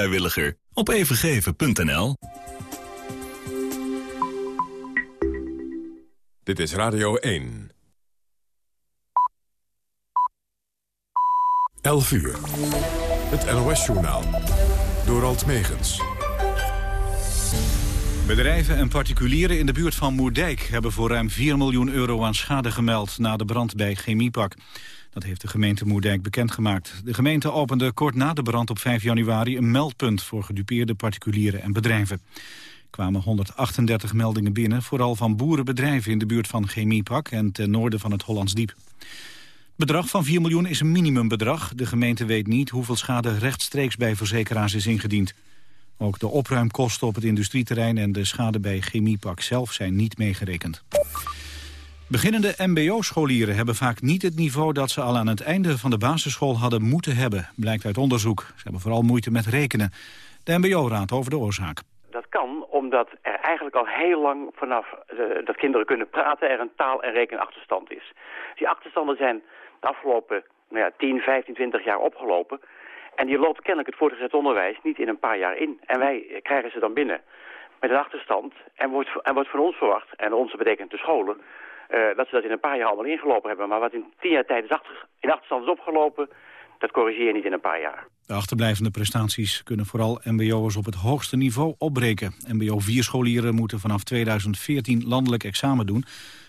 vrijwilliger op evengeven.nl. Dit is Radio 1. 11 uur. Het NOS-journaal. Door Alt Megens. Bedrijven en particulieren in de buurt van Moerdijk... hebben voor ruim 4 miljoen euro aan schade gemeld... na de brand bij Chemiepak. Dat heeft de gemeente Moerdijk bekendgemaakt. De gemeente opende kort na de brand op 5 januari... een meldpunt voor gedupeerde particulieren en bedrijven. Er kwamen 138 meldingen binnen... vooral van boerenbedrijven in de buurt van Chemiepak... en ten noorden van het Hollands Diep. Het bedrag van 4 miljoen is een minimumbedrag. De gemeente weet niet hoeveel schade rechtstreeks bij verzekeraars is ingediend. Ook de opruimkosten op het industrieterrein en de schade bij Chemiepak zelf zijn niet meegerekend. Beginnende mbo-scholieren hebben vaak niet het niveau dat ze al aan het einde van de basisschool hadden moeten hebben, blijkt uit onderzoek. Ze hebben vooral moeite met rekenen. De mbo-raad over de oorzaak. Dat kan omdat er eigenlijk al heel lang vanaf uh, dat kinderen kunnen praten er een taal- en rekenachterstand is. Die achterstanden zijn de afgelopen nou ja, 10, 15, 20 jaar opgelopen. En die loopt kennelijk het voortgezet onderwijs niet in een paar jaar in. En wij krijgen ze dan binnen met een achterstand. En wordt, en wordt van ons verwacht, en onze betekent de scholen... Uh, dat ze dat in een paar jaar allemaal ingelopen hebben. Maar wat in tien jaar tijd is in achterstand is opgelopen... dat corrigeer je niet in een paar jaar. De achterblijvende prestaties kunnen vooral mbo'ers op het hoogste niveau opbreken. Mbo 4-scholieren moeten vanaf 2014 landelijk examen doen...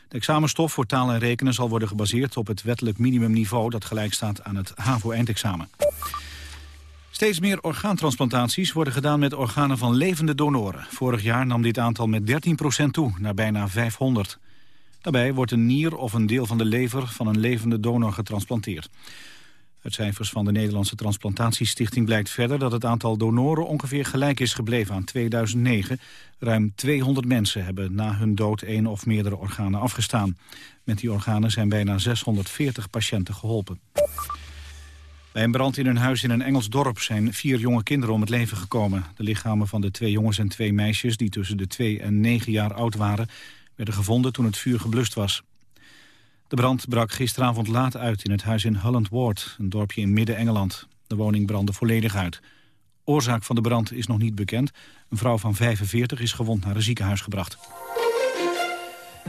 De examenstof voor taal en rekenen zal worden gebaseerd op het wettelijk minimumniveau dat gelijk staat aan het HAVO-eindexamen. Steeds meer orgaantransplantaties worden gedaan met organen van levende donoren. Vorig jaar nam dit aantal met 13% toe, naar bijna 500. Daarbij wordt een nier of een deel van de lever van een levende donor getransplanteerd. Uit cijfers van de Nederlandse Transplantatiestichting blijkt verder dat het aantal donoren ongeveer gelijk is gebleven aan 2009. Ruim 200 mensen hebben na hun dood één of meerdere organen afgestaan. Met die organen zijn bijna 640 patiënten geholpen. Bij een brand in een huis in een Engels dorp zijn vier jonge kinderen om het leven gekomen. De lichamen van de twee jongens en twee meisjes, die tussen de twee en negen jaar oud waren, werden gevonden toen het vuur geblust was. De brand brak gisteravond laat uit in het huis in Holland Ward, een dorpje in Midden-Engeland. De woning brandde volledig uit. Oorzaak van de brand is nog niet bekend. Een vrouw van 45 is gewond naar een ziekenhuis gebracht.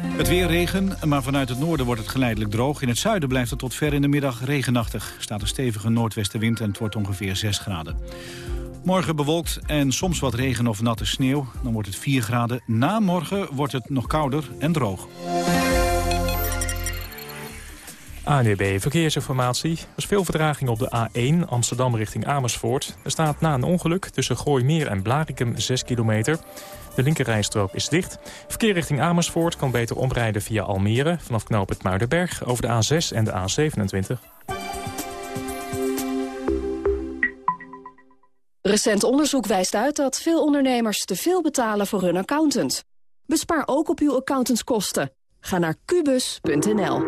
Het weer regen, maar vanuit het noorden wordt het geleidelijk droog. In het zuiden blijft het tot ver in de middag regenachtig. Staat een stevige noordwestenwind en het wordt ongeveer 6 graden. Morgen bewolkt en soms wat regen of natte sneeuw. Dan wordt het 4 graden. Na morgen wordt het nog kouder en droog. ANWB Verkeersinformatie. Er is veel vertraging op de A1 Amsterdam richting Amersfoort. Er staat na een ongeluk tussen Gooimeer en Blarikum 6 kilometer. De linkerrijstrook is dicht. Verkeer richting Amersfoort kan beter omrijden via Almere... vanaf knoop het over de A6 en de A27. Recent onderzoek wijst uit dat veel ondernemers te veel betalen voor hun accountant. Bespaar ook op uw accountantskosten. Ga naar kubus.nl.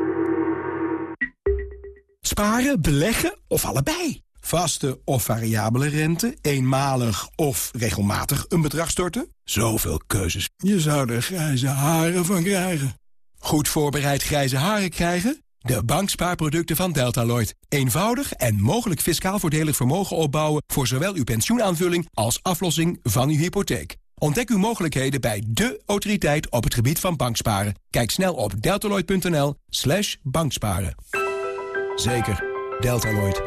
Sparen, beleggen of allebei? Vaste of variabele rente, eenmalig of regelmatig een bedrag storten? Zoveel keuzes. Je zou er grijze haren van krijgen. Goed voorbereid grijze haren krijgen? De bankspaarproducten van Deltaloid. Eenvoudig en mogelijk fiscaal voordelig vermogen opbouwen... voor zowel uw pensioenaanvulling als aflossing van uw hypotheek. Ontdek uw mogelijkheden bij de autoriteit op het gebied van banksparen. Kijk snel op deltaloid.nl slash banksparen. Zeker, Deltaloid.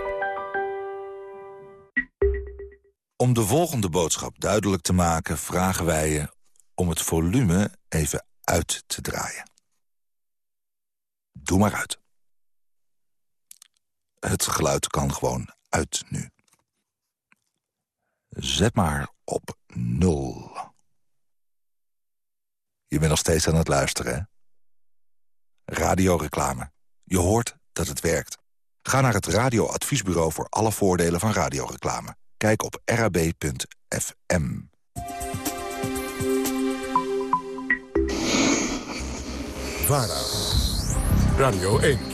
Om de volgende boodschap duidelijk te maken... vragen wij je om het volume even uit te draaien. Doe maar uit. Het geluid kan gewoon uit nu. Zet maar op nul. Je bent nog steeds aan het luisteren, hè? Radioreclame. Je hoort dat het werkt. Ga naar het radioadviesbureau voor alle voordelen van radioreclame. Kijk op rab.fm. VARA. Radio 1.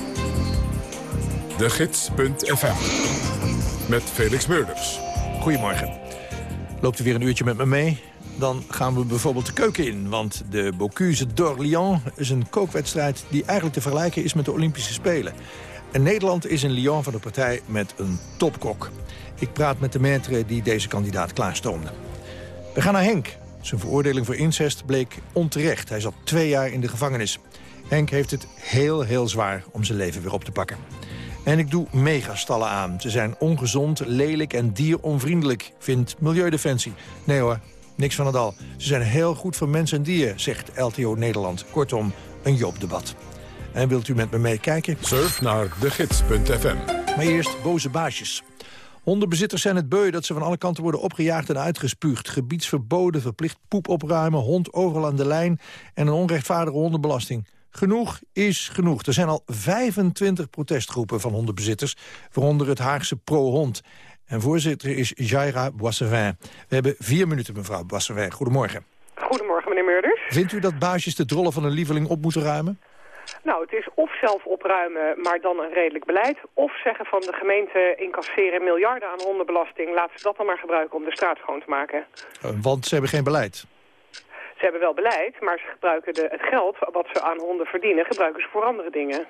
De Gids.fm. Met Felix Meurders. Goedemorgen. Loopt u weer een uurtje met me mee? Dan gaan we bijvoorbeeld de keuken in. Want de Bocuse d'Orléans is een kookwedstrijd... die eigenlijk te vergelijken is met de Olympische Spelen. En Nederland is in Lyon van de partij met een topkok. Ik praat met de maître die deze kandidaat klaarstoomde. We gaan naar Henk. Zijn veroordeling voor incest bleek onterecht. Hij zat twee jaar in de gevangenis. Henk heeft het heel, heel zwaar om zijn leven weer op te pakken. En ik doe megastallen aan. Ze zijn ongezond, lelijk en dieronvriendelijk, vindt Milieudefensie. Nee hoor, niks van het al. Ze zijn heel goed voor mens en dier, zegt LTO Nederland. Kortom, een Joop-debat. En wilt u met me meekijken? Surf naar degids.fm. Maar eerst boze baasjes. Hondenbezitters zijn het beu dat ze van alle kanten worden opgejaagd en uitgespuugd. Gebiedsverboden, verplicht poep opruimen, hond overal aan de lijn... en een onrechtvaardige hondenbelasting. Genoeg is genoeg. Er zijn al 25 protestgroepen van hondenbezitters... waaronder het Haagse Pro-Hond. En voorzitter is Jaira Boissevin. We hebben vier minuten, mevrouw Boissevin. Goedemorgen. Goedemorgen, meneer Meurders. Vindt u dat baasjes de drollen van een lieveling op moeten ruimen? Nou, het is of zelf opruimen, maar dan een redelijk beleid... of zeggen van de gemeente incasseren miljarden aan hondenbelasting... laten ze dat dan maar gebruiken om de straat schoon te maken. Uh, want ze hebben geen beleid. Ze hebben wel beleid, maar ze gebruiken de, het geld wat ze aan honden verdienen... gebruiken ze voor andere dingen.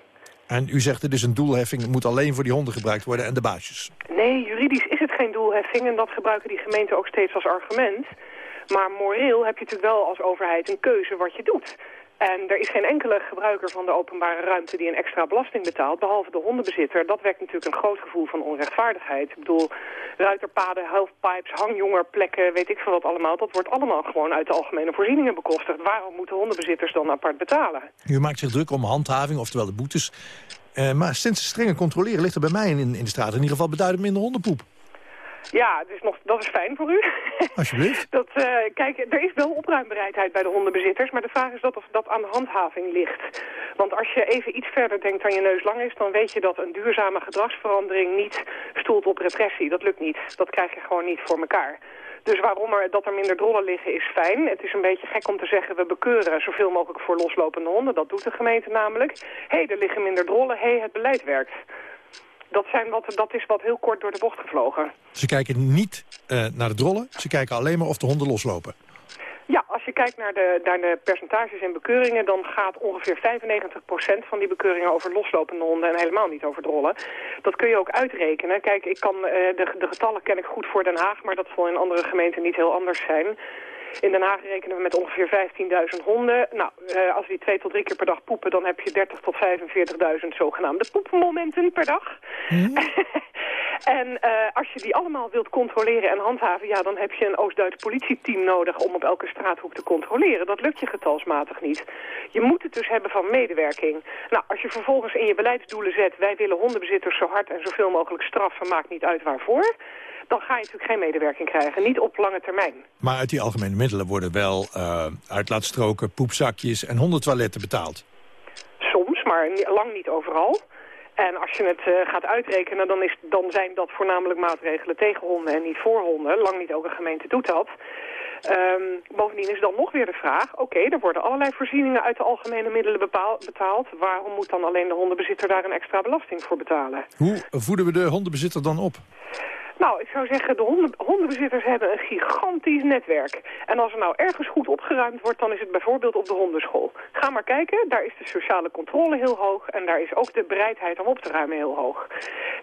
En u zegt het is een doelheffing, het moet alleen voor die honden gebruikt worden en de baasjes. Nee, juridisch is het geen doelheffing en dat gebruiken die gemeenten ook steeds als argument. Maar moreel heb je natuurlijk wel als overheid een keuze wat je doet. En er is geen enkele gebruiker van de openbare ruimte die een extra belasting betaalt, behalve de hondenbezitter. Dat wekt natuurlijk een groot gevoel van onrechtvaardigheid. Ik bedoel, ruiterpaden, halfpipes, hangjongerplekken, weet ik veel wat allemaal. Dat wordt allemaal gewoon uit de algemene voorzieningen bekostigd. Waarom moeten hondenbezitters dan apart betalen? U maakt zich druk om handhaving, oftewel de boetes. Uh, maar sinds strenge controleren ligt er bij mij in, in de straat in ieder geval beduidend minder hondenpoep. Ja, dus nog, dat is fijn voor u. Alsjeblieft. dat, uh, kijk, er is wel opruimbereidheid bij de hondenbezitters, maar de vraag is dat of dat aan de handhaving ligt. Want als je even iets verder denkt dan je neus lang is, dan weet je dat een duurzame gedragsverandering niet stoelt op repressie. Dat lukt niet. Dat krijg je gewoon niet voor elkaar. Dus waarom er, dat er minder drollen liggen is fijn. Het is een beetje gek om te zeggen, we bekeuren zoveel mogelijk voor loslopende honden. Dat doet de gemeente namelijk. Hé, hey, er liggen minder drollen. Hé, hey, het beleid werkt. Dat, zijn wat, dat is wat heel kort door de bocht gevlogen. Ze kijken niet uh, naar de drollen, ze kijken alleen maar of de honden loslopen. Ja, als je kijkt naar de, naar de percentages in bekeuringen... dan gaat ongeveer 95% van die bekeuringen over loslopende honden... en helemaal niet over drollen. Dat kun je ook uitrekenen. Kijk, ik kan, uh, de, de getallen ken ik goed voor Den Haag... maar dat zal in andere gemeenten niet heel anders zijn... In Den Haag rekenen we met ongeveer 15.000 honden. Nou, uh, als die twee tot drie keer per dag poepen, dan heb je 30 tot 45.000 zogenaamde poepmomenten per dag. en uh, als je die allemaal wilt controleren en handhaven, ja, dan heb je een Oost-Duits politieteam nodig om op elke straathoek te controleren. Dat lukt je getalsmatig niet. Je moet het dus hebben van medewerking. Nou, als je vervolgens in je beleidsdoelen zet, wij willen hondenbezitters zo hard en zoveel mogelijk straffen, maakt niet uit waarvoor dan ga je natuurlijk geen medewerking krijgen. Niet op lange termijn. Maar uit die algemene middelen worden wel uh, uitlaatstroken, poepzakjes en hondentoiletten betaald? Soms, maar lang niet overal. En als je het uh, gaat uitrekenen, dan, is, dan zijn dat voornamelijk maatregelen tegen honden en niet voor honden. Lang niet elke gemeente doet dat. Um, bovendien is dan nog weer de vraag, oké, er worden allerlei voorzieningen uit de algemene middelen betaald. Waarom moet dan alleen de hondenbezitter daar een extra belasting voor betalen? Hoe voeden we de hondenbezitter dan op? Nou, ik zou zeggen, de honden, hondenbezitters hebben een gigantisch netwerk. En als er nou ergens goed opgeruimd wordt, dan is het bijvoorbeeld op de hondenschool. Ga maar kijken, daar is de sociale controle heel hoog en daar is ook de bereidheid om op te ruimen heel hoog.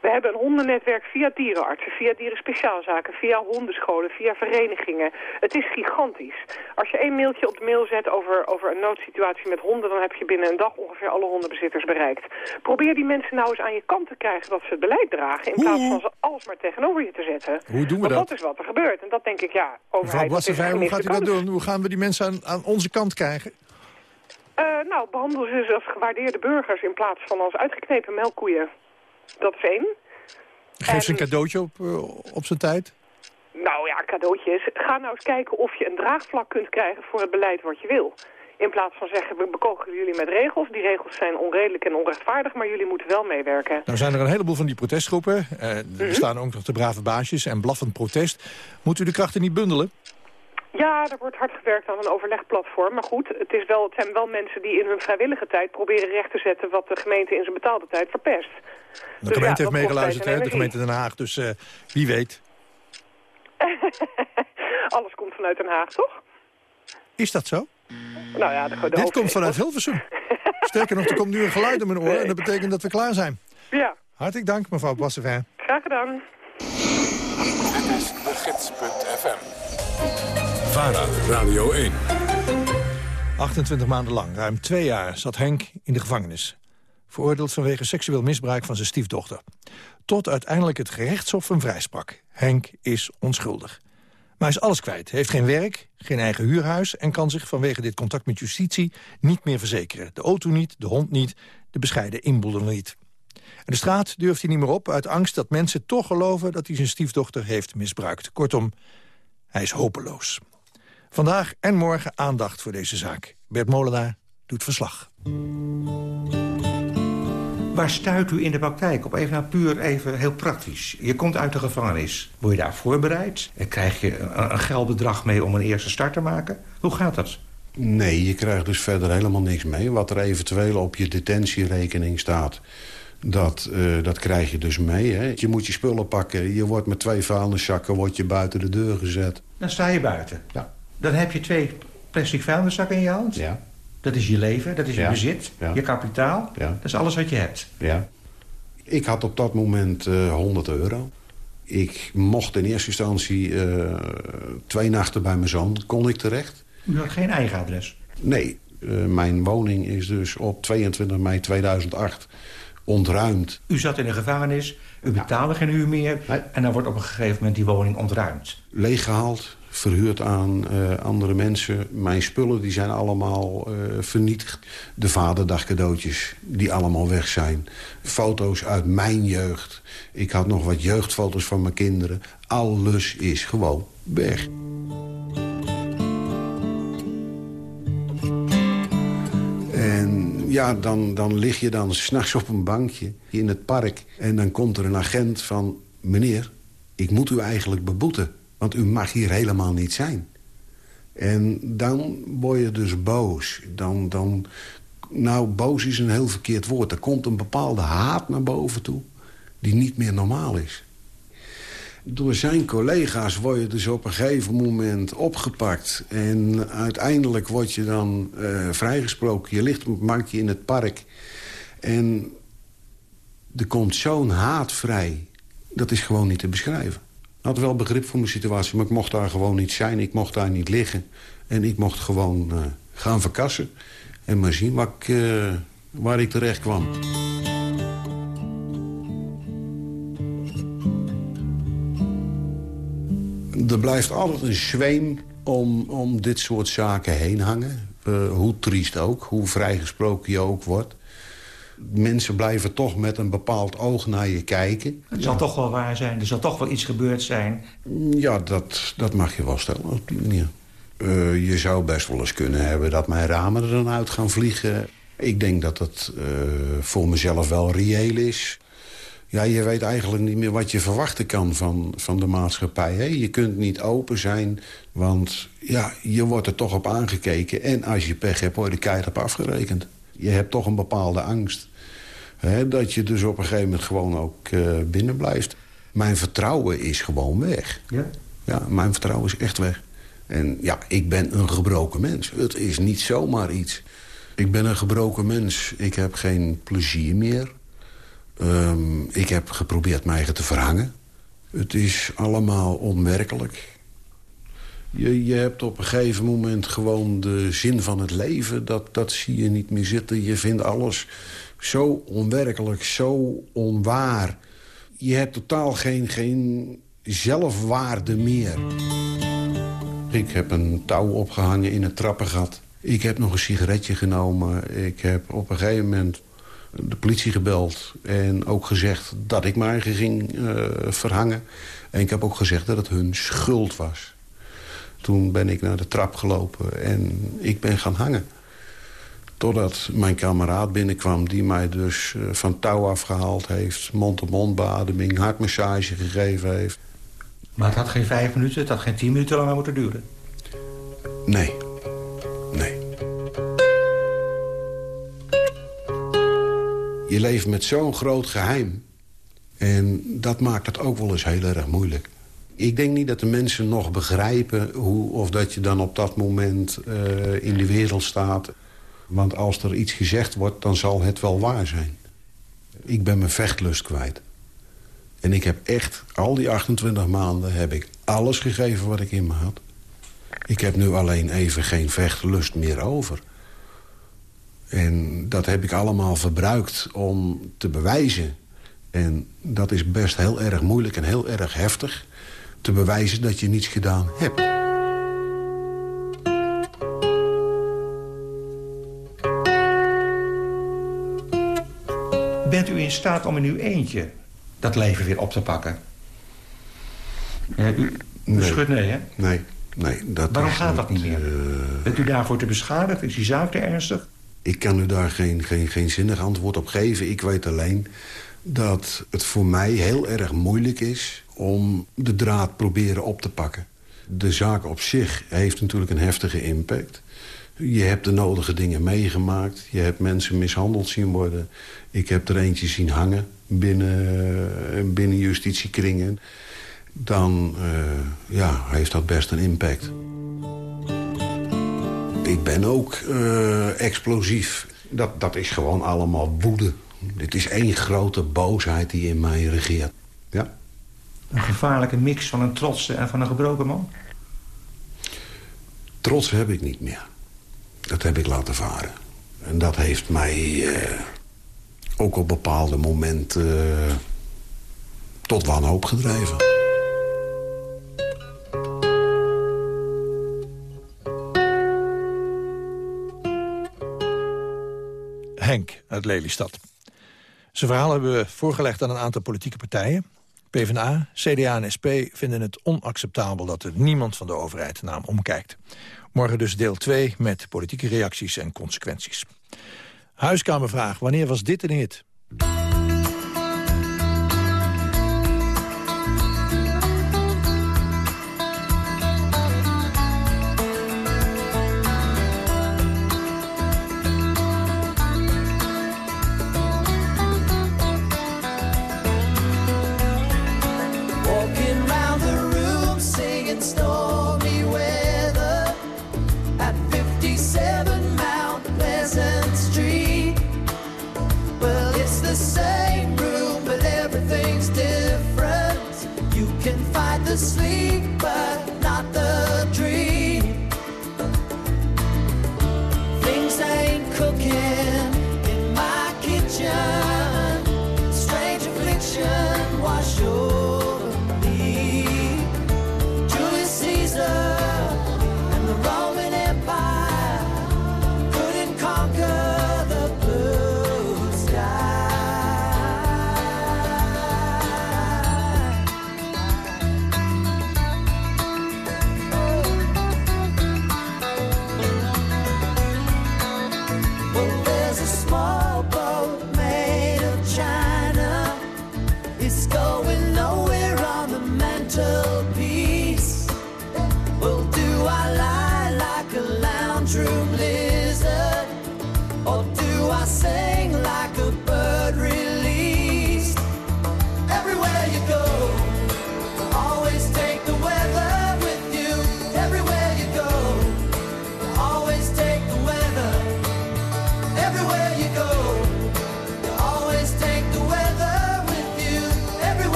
We hebben een hondennetwerk via dierenartsen, via dierenspeciaalzaken, via hondenscholen, via verenigingen. Het is gigantisch. Als je één mailtje op de mail zet over, over een noodsituatie met honden, dan heb je binnen een dag ongeveer alle hondenbezitters bereikt. Probeer die mensen nou eens aan je kant te krijgen dat ze het beleid dragen, in plaats van ze alsmaar tegenover te zetten. Hoe doen we Want dat? dat is wat er gebeurt. En dat denk ik, ja, overheid... Mevrouw hoe gaat u dat doen? Hoe gaan we die mensen aan, aan onze kant krijgen? Uh, nou, behandel ze als gewaardeerde burgers in plaats van als uitgeknepen melkkoeien. Dat is één. Geef ze een cadeautje op, uh, op zijn tijd? Nou ja, cadeautjes. Ga nou eens kijken of je een draagvlak kunt krijgen voor het beleid wat je wil. In plaats van zeggen, we bekogen jullie met regels. Die regels zijn onredelijk en onrechtvaardig, maar jullie moeten wel meewerken. Nou zijn er een heleboel van die protestgroepen. Uh, er mm -hmm. staan ook nog de brave baasjes en blaffend protest. Moet u de krachten niet bundelen? Ja, er wordt hard gewerkt aan een overlegplatform. Maar goed, het, is wel, het zijn wel mensen die in hun vrijwillige tijd proberen recht te zetten... wat de gemeente in zijn betaalde tijd verpest. De dus gemeente ja, heeft meegeluisterd, hè? De gemeente Den Haag. Dus uh, wie weet. Alles komt vanuit Den Haag, toch? Is dat zo? Nou ja, de, de Dit komt vanuit Hilversum. Sterker nog, er komt nu een geluid in mijn oor en dat betekent dat we klaar zijn. Ja, Hartelijk dank, mevrouw Bassevin. Graag gedaan. Dit is de gids.fm. VARA, Radio 1. 28 maanden lang, ruim twee jaar, zat Henk in de gevangenis. Veroordeeld vanwege seksueel misbruik van zijn stiefdochter. Tot uiteindelijk het gerechtshof hem vrijsprak. Henk is onschuldig. Maar hij is alles kwijt. Heeft geen werk, geen eigen huurhuis... en kan zich vanwege dit contact met justitie niet meer verzekeren. De auto niet, de hond niet, de bescheiden inboedel niet. En de straat durft hij niet meer op uit angst dat mensen toch geloven... dat hij zijn stiefdochter heeft misbruikt. Kortom, hij is hopeloos. Vandaag en morgen aandacht voor deze zaak. Bert Molenaar doet verslag. Waar stuit u in de praktijk op? Even nou puur even heel praktisch. Je komt uit de gevangenis. Word je daar voorbereid? En krijg je een, een geldbedrag mee om een eerste start te maken? Hoe gaat dat? Nee, je krijgt dus verder helemaal niks mee. Wat er eventueel op je detentierekening staat... Dat, uh, dat krijg je dus mee. Hè. Je moet je spullen pakken. Je wordt met twee vuilniszakken wordt je buiten de deur gezet. Dan sta je buiten. Ja. Dan heb je twee plastic vuilniszakken in je hand. Ja. Dat is je leven, dat is je Ja. bezit, Ja. je kapitaal. Ja. Dat is alles wat je hebt. Ja. Ik had op dat moment eh 100 euro. Ik mocht in eerste instantie eh, twee nachten bij mijn zoon. Kon ik terecht? U had geen eigen adres. Nee, eh, mijn woning is dus op 22 mei 2008 ontruimd. U zat in de gevangenis, u betaalde geen huur meer... en dan wordt op een gegeven moment die woning ontruimd. Leeggehaald, verhuurd aan eh, andere mensen. Mijn spullen die zijn allemaal eh, vernietigd. De vaderdagcadeautjes die allemaal weg zijn. Foto's uit mijn jeugd. Ik had nog wat jeugdfoto's van mijn kinderen. Alles is gewoon weg. En ja, dan, dan lig je dan s'nachts op een bankje in het park... en dan komt er een agent van... meneer, ik moet u eigenlijk beboeten, want u mag hier helemaal niet zijn. En dan word je dus boos. Dan, dan, nou, boos is een heel verkeerd woord. Er komt een bepaalde haat naar boven toe die niet meer normaal is. Door zijn collega's word je dus op een gegeven moment opgepakt. En uiteindelijk word je dan eh, vrijgesproken. Je ligt op een bankje in het park. En er komt zo'n haat vrij. Dat is gewoon niet te beschrijven. Had wel begrip voor mijn situatie, maar ik mocht daar gewoon niet zijn. Ik mocht daar niet liggen. En ik mocht gewoon eh, gaan verkassen. En maar zien waar ik, eh, waar ik terecht kwam. Er blijft altijd een zweem om, om dit soort zaken heen hangen. Eh, hoe triest ook, hoe vrijgesproken je ook wordt. Mensen blijven toch met een bepaald oog naar je kijken. Het zal toch wel waar zijn, er zal toch wel iets gebeurd zijn. Ja, dat, dat mag je wel stellen op die manier. Eh, je zou best wel eens kunnen hebben dat mijn ramen er dan uit gaan vliegen. Ik denk dat het eh, voor mezelf wel reëel is. Ja, je weet eigenlijk niet meer wat je verwachten kan van, van de maatschappij. Hè? Je kunt niet open zijn, want ja, je wordt er toch op aangekeken. En als je pech hebt, word je er keihard op afgerekend. Je hebt toch een bepaalde angst. Hè? Dat je dus op een gegeven moment gewoon ook eh, binnen blijft. Mijn vertrouwen is gewoon weg. Ja? Ja, mijn vertrouwen is echt weg. En ja, ik ben een gebroken mens. Het is niet zomaar iets. Ik ben een gebroken mens. Ik heb geen plezier meer. Ehm, ik heb geprobeerd mij eigen te verhangen. Het is allemaal onwerkelijk. Je, je hebt op een gegeven moment gewoon de zin van het leven. Dat, dat zie je niet meer zitten. Je vindt alles zo onwerkelijk, zo onwaar. Je hebt totaal geen, geen zelfwaarde meer. Ik heb een touw opgehangen in het trappengat. Ik heb nog een sigaretje genomen. Ik heb op een gegeven moment de politie gebeld. En ook gezegd dat ik eigen ging eh, verhangen. En ik heb ook gezegd dat het hun schuld was. Toen ben ik naar de trap gelopen en ik ben gaan hangen. Totdat mijn kameraad binnenkwam die mij dus eh, van touw afgehaald heeft... mond-op-mond beademing, hartmassage gegeven heeft. Maar het had geen vijf minuten, het had geen tien minuten langer moeten duren. Nee. Nee. Je leeft met zo'n groot geheim. En dat maakt het ook wel eens heel erg moeilijk. Ik denk niet dat de mensen nog begrijpen... Hoe, of dat je dan op dat moment eh, in de wereld staat. Want als er iets gezegd wordt, dan zal het wel waar zijn. Ik ben mijn vechtlust kwijt. En ik heb echt, al die 28 maanden, heb ik alles gegeven wat ik in me had. Ik heb nu alleen even geen vechtlust meer over. En dat heb ik allemaal verbruikt om te bewijzen. En dat is best heel erg moeilijk en heel erg heftig... te bewijzen dat je niets gedaan hebt. Bent u in staat om in uw eentje dat leven weer op te pakken? Ja, u, u Nee. schudt nee, hè? Nee, nee. Dat Waarom gaat dat niet meer? eh, Bent u daarvoor te beschadigd? Is die zaak te ernstig? Ik kan u daar geen, geen, geen zinnig antwoord op geven. Ik weet alleen dat het voor mij heel erg moeilijk is... om de draad proberen op te pakken. De zaak op zich heeft natuurlijk een heftige impact. Je hebt de nodige dingen meegemaakt. Je hebt mensen mishandeld zien worden. Ik heb er eentje zien hangen binnen, binnen justitiekringen. Dan eh, ja, heeft dat best een impact. Ik ben ook eh, explosief. Dat, dat is gewoon allemaal woede. Dit is één grote boosheid die in mij regeert. Ja. Een gevaarlijke mix van een trotse en van een gebroken man? Trots heb ik niet meer. Dat heb ik laten varen. En dat heeft mij eh, ook op bepaalde momenten eh, tot wanhoop gedreven. Henk uit Lelystad. Zijn verhaal hebben we voorgelegd aan een aantal politieke partijen. PvdA, CDA en SP vinden het onacceptabel dat er niemand van de overheid naar hem omkijkt. Morgen dus deel 2 met politieke reacties en consequenties. Huiskamervraag, wanneer was dit een hit?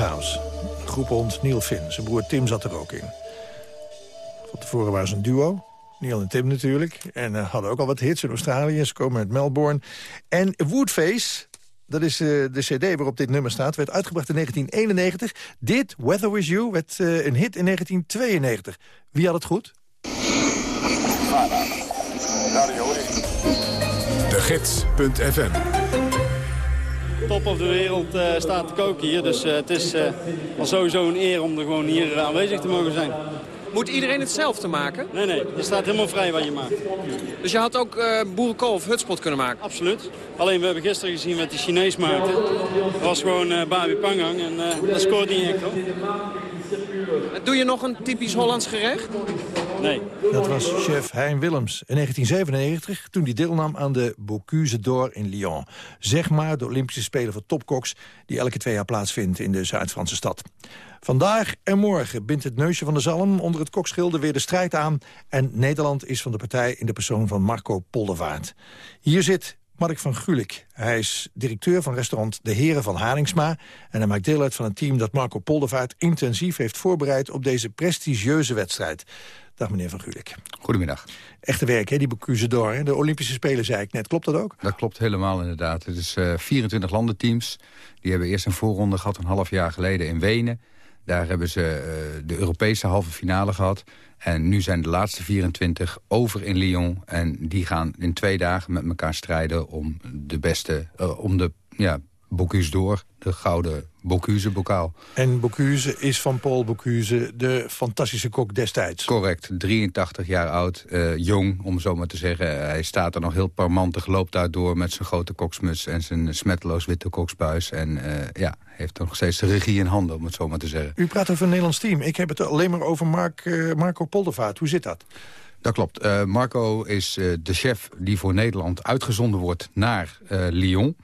House. Groephond Neil Finn. Zijn broer Tim zat er ook in. Van tevoren waren ze een duo. Neil en Tim natuurlijk. En eh, hadden ook al wat hits in Australië. Ze komen uit Melbourne. En Woodface, dat is eh, de cd waarop dit nummer staat... werd uitgebracht in 1991. Dit, Weather With You, werd eh, een hit in 1992. Wie had het goed? De Gids.fm top of de wereld eh, staat te koken hier. Dus eh, het is eh, al sowieso een eer om er gewoon hier aanwezig te mogen zijn. Moet iedereen hetzelfde maken? Nee, nee. Je staat helemaal vrij wat je maakt. Dus je had ook uh, boerenkool of hutspot kunnen maken? Absoluut. Alleen we hebben gisteren gezien wat die Chinees maakte. Dat was gewoon uh, babi pangang en uh, dat scoort niet echt hoor. Doe je nog een typisch Hollands gerecht? Nee. Dat was chef Hein Willems in 1997... toen hij deelnam aan de Bocuse d'Or in Lyon. Zeg maar de Olympische Spelen voor topkoks... die elke twee jaar plaatsvindt in de Zuid-Franse stad. Vandaag en morgen bindt het neusje van de zalm onder het kokschilde weer de strijd aan... en Nederland is van de partij in de persoon van Marco Poldervaart. Hier zit Mark van Gulik. Hij is directeur van restaurant De Heren van Haringsma... en hij maakt deel uit van een team dat Marco Poldervaart intensief heeft voorbereid... op deze prestigieuze wedstrijd. Dag meneer Van Gulik. Goedemiddag. Echte werk, hè, die Bocuse d'Or. De Olympische Spelen, zei ik net. Klopt dat ook? Dat klopt helemaal inderdaad. Het is eh 24 landenteams. Die hebben eerst een voorronde gehad een half jaar geleden in Wenen. Daar hebben ze eh, de Europese halve finale gehad. En nu zijn de laatste 24 over in Lyon. En die gaan in twee dagen met elkaar strijden om de beste, eh, om de ja, Bocuse d'Or, de gouden Bocuse-bokaal. En Bocuse is van Paul Bocuse, de fantastische kok destijds. Correct, 83 jaar oud, eh, jong om zo maar te zeggen. Hij staat er nog heel parmantig, loopt daardoor met zijn grote koksmuts... en zijn smetteloos witte koksbuis. En eh, ja, heeft nog steeds de regie in handen, om het zo maar te zeggen. U praat over een Nederlands team. Ik heb het alleen maar over Mark, eh, Marco Poldervaart. Hoe zit dat? Dat klopt. Eh, Marco is eh, de chef die voor Nederland uitgezonden wordt naar eh, Lyon.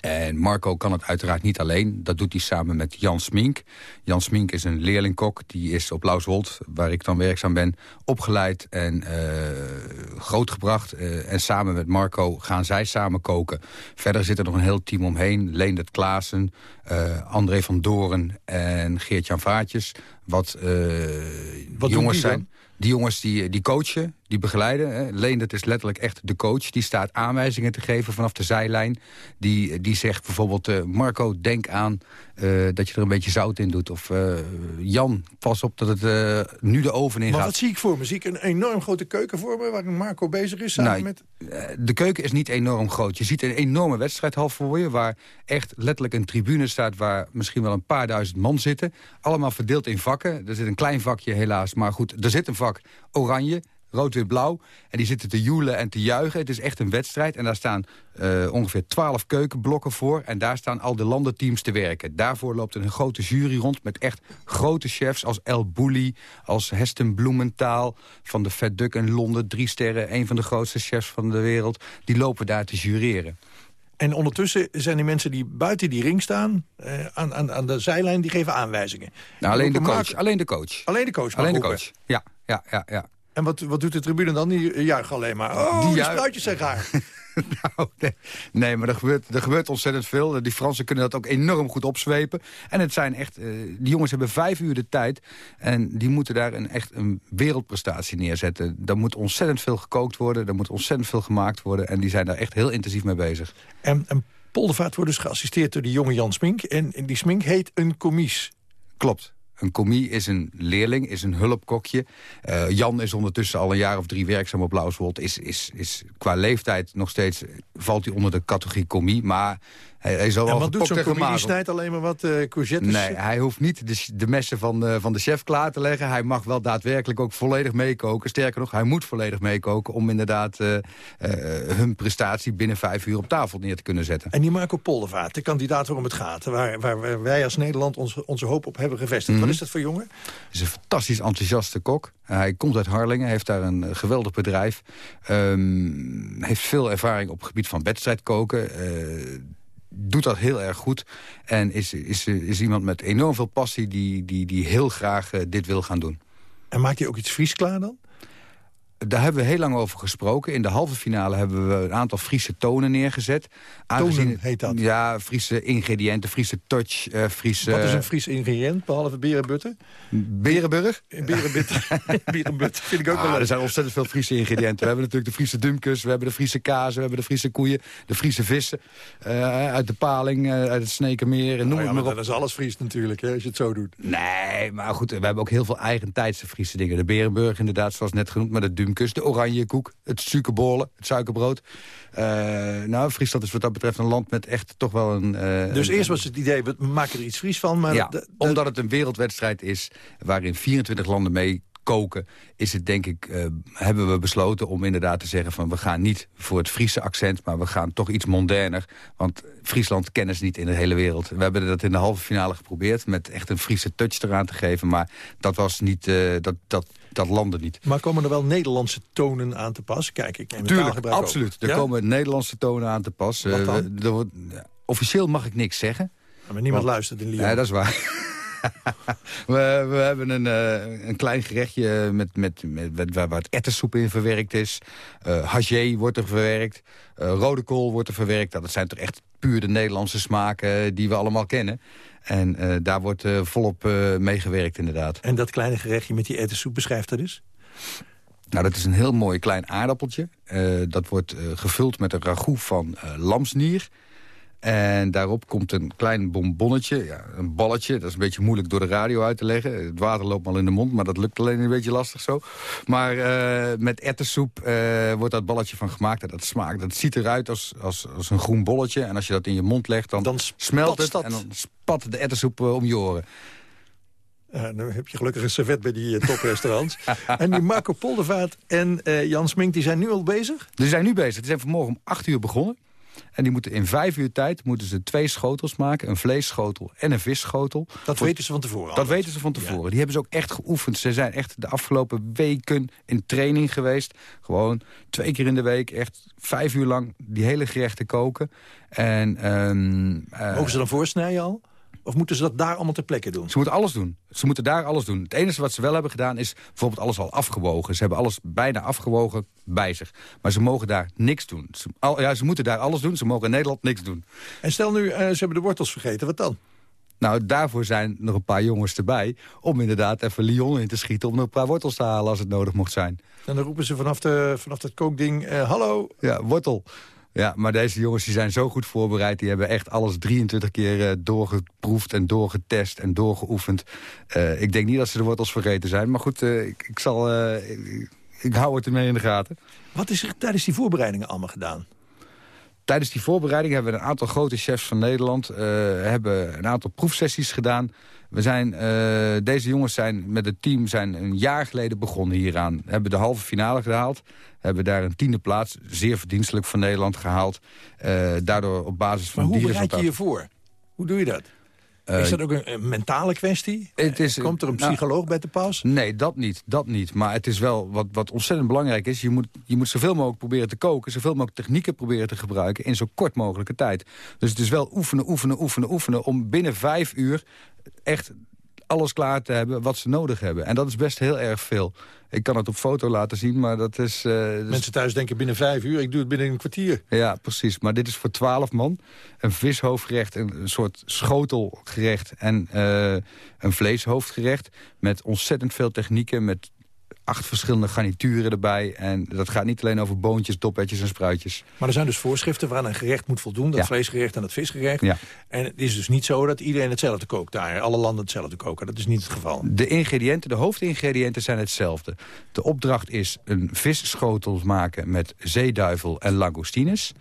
En Marco kan het uiteraard niet alleen. Dat doet hij samen met Jan Smink. Jan Smink is een leerlingkok. Die is op Lauswold, waar ik dan werkzaam ben, opgeleid en eh, grootgebracht. Eh, en samen met Marco gaan zij samen koken. Verder zit er nog een heel team omheen. Leendert Klaassen, eh, André van Doren en Geert-Jan Vaartjes. Wat, Wat jongens die dan? zijn. Die jongens die, die coachen, die begeleiden. Hè. Leendert is letterlijk echt de coach. Die staat aanwijzingen te geven vanaf de zijlijn. Die, die zegt bijvoorbeeld, eh, Marco, denk aan eh, dat je er een beetje zout in doet. Of eh, Jan, pas op dat het nu de oven in Maar gaat. wat zie ik voor me? Zie ik een enorm grote keuken voor me... waar Marco bezig is samen Nou, met... De keuken is niet enorm groot. Je ziet een enorme wedstrijdhal voor je... waar echt letterlijk een tribune staat... waar misschien wel een paar duizend man zitten. Allemaal verdeeld in vakken. Er zit een klein vakje helaas, maar goed. Er zit een vak oranje, rood, wit, blauw. En die zitten te joelen en te juichen. Het is echt een wedstrijd. En daar staan eh, ongeveer twaalf keukenblokken voor. En daar staan al de landenteams te werken. Daarvoor loopt een grote jury rond met echt grote chefs... als El Bouli, als Heston Bloementaal van de Fat Duck in Londen. Drie sterren, een van de grootste chefs van de wereld. Die lopen daar te jureren. En ondertussen zijn die mensen die buiten die ring staan... eh, aan, aan, aan de zijlijn, die geven aanwijzingen. Nou, alleen, de coach, alleen de coach. Alleen de coach Alleen de roepen. coach, ja. ja, ja, ja. En wat, wat doet de tribune dan? Die juichen alleen maar. Oh, die, juichen. spruitjes zijn gaar. Nou, nee, nee, maar er gebeurt, er gebeurt ontzettend veel. Die Fransen kunnen dat ook enorm goed opzwepen. En het zijn echt, eh, die jongens hebben vijf uur de tijd. En die moeten daar een, echt een wereldprestatie neerzetten. Daar moet ontzettend veel gekookt worden. Er moet ontzettend veel gemaakt worden. En die zijn daar echt heel intensief mee bezig. En, en Poldervaart wordt dus geassisteerd door die jonge Jan Smink. En, en die Smink heet een commies. Klopt. Een commie is een leerling, is een hulpkokje. Eh, Jan is ondertussen al een jaar of drie werkzaam op Lauswold. Is, is, is qua leeftijd nog steeds, valt hij onder de categorie commie. Maar hij, hij zal En wat doet zo'n en commis? Die gemazeld. snijdt alleen maar wat eh courgettes. Nee, hij hoeft niet de, de messen van, eh, van de chef klaar te leggen. Hij mag wel daadwerkelijk ook volledig meekoken. Sterker nog, hij moet volledig meekoken... om inderdaad eh, hun prestatie binnen vijf uur op tafel neer te kunnen zetten. En die Marco Poldervaart, de kandidaat waarom het gaat... waar, waar, wij als Nederland onze, onze hoop op hebben gevestigd. Mhm. Wat is dat voor jongen? Hij is een fantastisch enthousiaste kok. Hij komt uit Harlingen, heeft daar een geweldig bedrijf. Ehm, heeft veel ervaring op het gebied van wedstrijdkoken. Doet dat heel erg goed. En is, is, is iemand met enorm veel passie die, die, die heel graag eh, dit wil gaan doen. En maakt hij ook iets Fries klaar dan? Daar hebben we heel lang over gesproken. In de halve finale hebben we een aantal Friese tonen neergezet. Tonen heet dat? Ja, Friese ingrediënten, Friese touch, eh Friese... Wat is een Fries ingrediënt, behalve berenbutter? Berenburg? Berenbutter. Berenbutter vind ik ook Ah, wel er leuk. zijn ontzettend veel Friese ingrediënten. We hebben natuurlijk de Friese dumkes, we hebben de Friese kaas... we hebben de Friese koeien, de Friese vissen... eh, uit de paling, eh, uit het Snekermeer en noem Nou ja, het maar maar op. dat is alles Fries natuurlijk, hè, als je het zo doet. Nee, maar goed, we hebben ook heel veel eigentijdse Friese dingen. De Berenburg inderdaad, zoals net genoemd, maar de De oranje koek, het suikerbollen, het suikerbrood. Eh, nou, Friesland is wat dat betreft een land met echt toch wel een... eh, Dus een- eerst was het idee, we maken er iets Fries van. Maar ja, omdat het een wereldwedstrijd is waarin 24 landen mee koken... is het denk ik, eh, hebben we besloten om inderdaad te zeggen... van we gaan niet voor het Friese accent, maar we gaan toch iets moderner. Want Friesland kennen ze niet in de hele wereld. We hebben dat in de halve finale geprobeerd... met echt een Friese touch eraan te geven. Maar dat was niet, dat, dat, dat landde niet. Maar komen er wel Nederlandse tonen aan te pas? Kijk, ik neem het Tuurlijk, ook. absoluut. Er Ja? komen Nederlandse tonen aan te pas. Eh, ja, officieel mag ik niks zeggen. Maar niemand Want- luistert in Lyon. Nee, dat is waar. we, we hebben een, eh, een klein gerechtje met, met, met, met- waar, het ettensoep in verwerkt is. Eh hagé wordt er verwerkt. Eh, rode kool wordt er verwerkt. Nou, dat zijn toch echt puur de Nederlandse smaken die we allemaal kennen. En eh, daar wordt eh, volop eh meegewerkt inderdaad. En dat kleine gerechtje met die ettensoep, beschrijft dat eens. Nou, dat is een heel mooi klein aardappeltje. Dat wordt gevuld met een ragout van lamsnier. En daarop komt een klein bonbonnetje, ja, een balletje. Dat is een beetje moeilijk door de radio uit te leggen. Het water loopt al in de mond, maar dat lukt alleen een beetje lastig zo. Maar eh, met ettensoep eh, wordt dat balletje van gemaakt. En dat smaakt, dat ziet eruit als, als, als een groen bolletje. En als je dat in je mond legt, dan, smelt het. dat. En dan spat de ettensoep eh, om je oren. Ja, dan heb je gelukkig een servet bij die toprestaurants. en die Marco Poldervaart en eh, Jan Smink, die zijn nu al bezig? Die zijn nu bezig. Die zijn vanmorgen om 8 uur begonnen. En die moeten in vijf uur tijd moeten ze twee schotels maken. Een vleesschotel en een visschotel. Dat weten ze van tevoren Dat weten ze van tevoren. Die hebben ze ook echt geoefend. Ze zijn echt de afgelopen weken in training geweest. Gewoon twee keer in de week. Echt vijf uur lang die hele gerechten koken. En, ehm, eh, Mogen ze dan voorsnijden al? Of moeten ze dat daar allemaal ter plekke doen? ze moeten alles doen. Ze moeten daar alles doen. Het enige wat ze wel hebben gedaan is bijvoorbeeld alles al afgewogen. Ze hebben alles bijna afgewogen bij zich. Maar ze mogen daar niks doen. Ze, al, ja, ze moeten daar alles doen. Ze mogen in Nederland niks doen. En stel nu, eh, ze hebben de wortels vergeten, wat dan? Nou, daarvoor zijn nog een paar jongens erbij... om inderdaad even Lyon in te schieten... om nog een paar wortels te halen als het nodig mocht zijn. En dan roepen ze vanaf, de, vanaf dat kookding, eh, hallo. Ja, wortel. Ja, maar deze jongens die zijn zo goed voorbereid. Die hebben echt alles 23 keer eh, doorgeproefd en doorgetest en doorgeoefend. Eh, ik denk niet dat ze de wortels vergeten zijn. Maar goed, eh, ik, ik, zal, ik, ik hou het ermee in de gaten. Wat is er tijdens die voorbereidingen allemaal gedaan? Tijdens die voorbereiding hebben we een aantal grote chefs van Nederland... eh, hebben een aantal proefsessies gedaan. We zijn, eh, deze jongens zijn met het team zijn een jaar geleden begonnen hieraan. Hebben de halve finale gehaald. Hebben daar een tiende plaats, zeer verdienstelijk voor Nederland gehaald. Eh, daardoor op basis van Maar hoe bereid je je voor? Hoe doe je dat? Eh, is dat ook een, een mentale kwestie? Het is, Komt er een nou, psycholoog bij te pas? Nee, dat niet, dat niet. Maar het is wel wat, wat ontzettend belangrijk is. Je moet, je moet zoveel mogelijk proberen te koken. Zoveel mogelijk technieken proberen te gebruiken in zo kort mogelijke tijd. Dus het is wel oefenen, oefenen, oefenen, oefenen... om binnen vijf uur echt alles klaar te hebben wat ze nodig hebben. En dat is best heel erg veel. Ik kan het op foto laten zien, maar dat is... eh, Mensen thuis denken binnen vijf uur, ik doe het binnen een kwartier. ja, precies. Maar dit is voor twaalf man. Een vishoofdgerecht, een, een soort schotelgerecht en eh, een vleeshoofdgerecht. Met ontzettend veel technieken, met acht verschillende garnituren erbij. En dat gaat niet alleen over boontjes, dopetjes en spruitjes. Maar er zijn dus voorschriften waaraan een gerecht moet voldoen. Dat Ja. vleesgerecht en dat visgerecht. Ja. En het is dus niet zo dat iedereen hetzelfde kookt daar. Alle landen hetzelfde koken. Dat is niet het geval. De ingrediënten, de hoofdingrediënten zijn hetzelfde. De opdracht is een visschotel maken met zeeduivel en langoustines.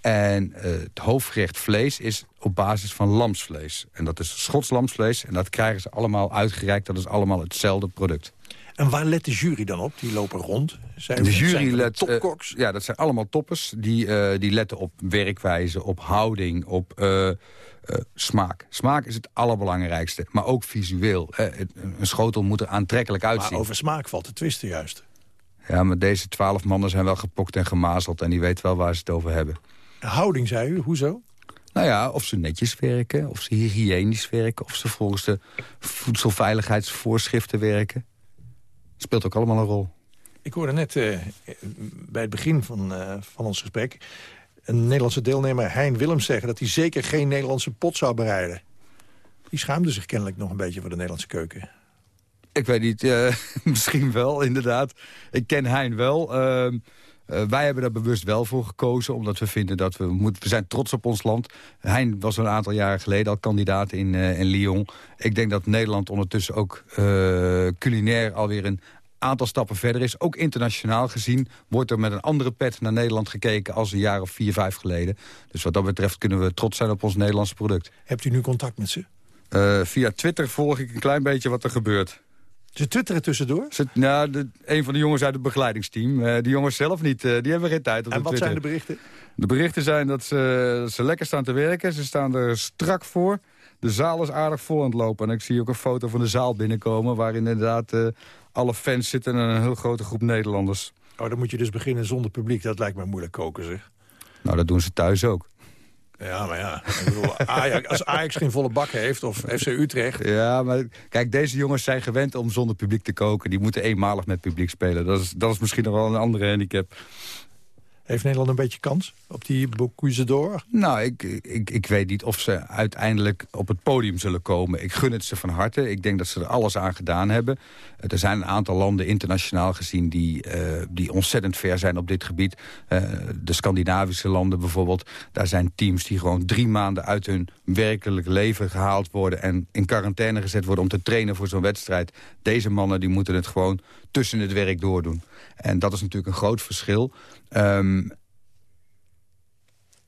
En eh, het hoofdgerecht vlees is op basis van lamsvlees. En dat is Schots lamsvlees. En dat krijgen ze allemaal uitgereikt. Dat is allemaal hetzelfde product. En waar let de jury dan op? Die lopen rond. Zijn, De jury let... eh, Topkoks. ja, dat zijn allemaal toppers. Die, eh, die letten op werkwijze, op houding, op eh, smaak. Smaak is het allerbelangrijkste. Maar ook visueel. Het- een schotel moet er aantrekkelijk uitzien. maar over smaak valt te twisten juist. Ja, maar deze twaalf mannen zijn wel gepokt en gemazeld... en die weten wel waar ze het over hebben. Houding, zei u. Hoezo? Nou ja, of ze netjes werken, of ze hygiënisch werken... of ze volgens de voedselveiligheidsvoorschriften werken. Speelt ook allemaal een rol. Ik hoorde net eh, bij het begin van, eh, van ons gesprek... een Nederlandse deelnemer, Hein Willems, zeggen... dat hij zeker geen Nederlandse pot zou bereiden. Die schaamde zich kennelijk nog een beetje voor de Nederlandse keuken. Ik weet niet, eh, misschien wel, inderdaad. Ik ken Hein wel. Eh, wij hebben daar bewust wel voor gekozen, omdat we vinden dat we... Moet, we zijn trots op ons land. Hein was een aantal jaren geleden al kandidaat in, eh, in Lyon. Ik denk dat Nederland ondertussen ook eh, culinair alweer een aantal stappen verder is. Ook internationaal gezien wordt er met een andere pet naar Nederland gekeken... als een jaar of vier, vijf geleden. Dus wat dat betreft kunnen we trots zijn op ons Nederlandse product. Hebt u nu contact met ze? Via Twitter volg ik een klein beetje wat er gebeurt. Ze twitteren tussendoor? Ze, nou, de, een van de jongens uit het begeleidingsteam. Eh die jongens zelf niet, eh, die hebben geen tijd En wat zijn de berichten? De berichten zijn dat ze, dat ze lekker staan te werken. Ze staan er strak voor. De zaal is aardig vol aan het lopen. En ik zie ook een foto van de zaal binnenkomen... waarin inderdaad eh, alle fans zitten en een heel grote groep Nederlanders. Oh, dan moet je dus beginnen zonder publiek. Dat lijkt me moeilijk koken, zeg. Nou, dat doen ze thuis ook. Ja, maar ja. Als Ajax geen volle bak heeft, of FC Utrecht... Ja, maar kijk, deze jongens zijn gewend om zonder publiek te koken. Die moeten eenmalig met publiek spelen. Dat is, dat is misschien nog wel een andere handicap. Heeft Nederland een beetje kans op die Bocuse d'Or? Nou, ik, ik, ik weet niet of ze uiteindelijk op het podium zullen komen. Ik gun het ze van harte. Ik denk dat ze er alles aan gedaan hebben. Eh, Er zijn een aantal landen internationaal gezien die, eh, die ontzettend ver zijn op dit gebied. Eh, de Scandinavische landen bijvoorbeeld. Daar zijn teams die gewoon drie maanden uit hun werkelijk leven gehaald worden... en in quarantaine gezet worden om te trainen voor zo'n wedstrijd. Deze mannen die moeten het gewoon tussen het werk doordoen. En dat is natuurlijk een groot verschil. Ehm,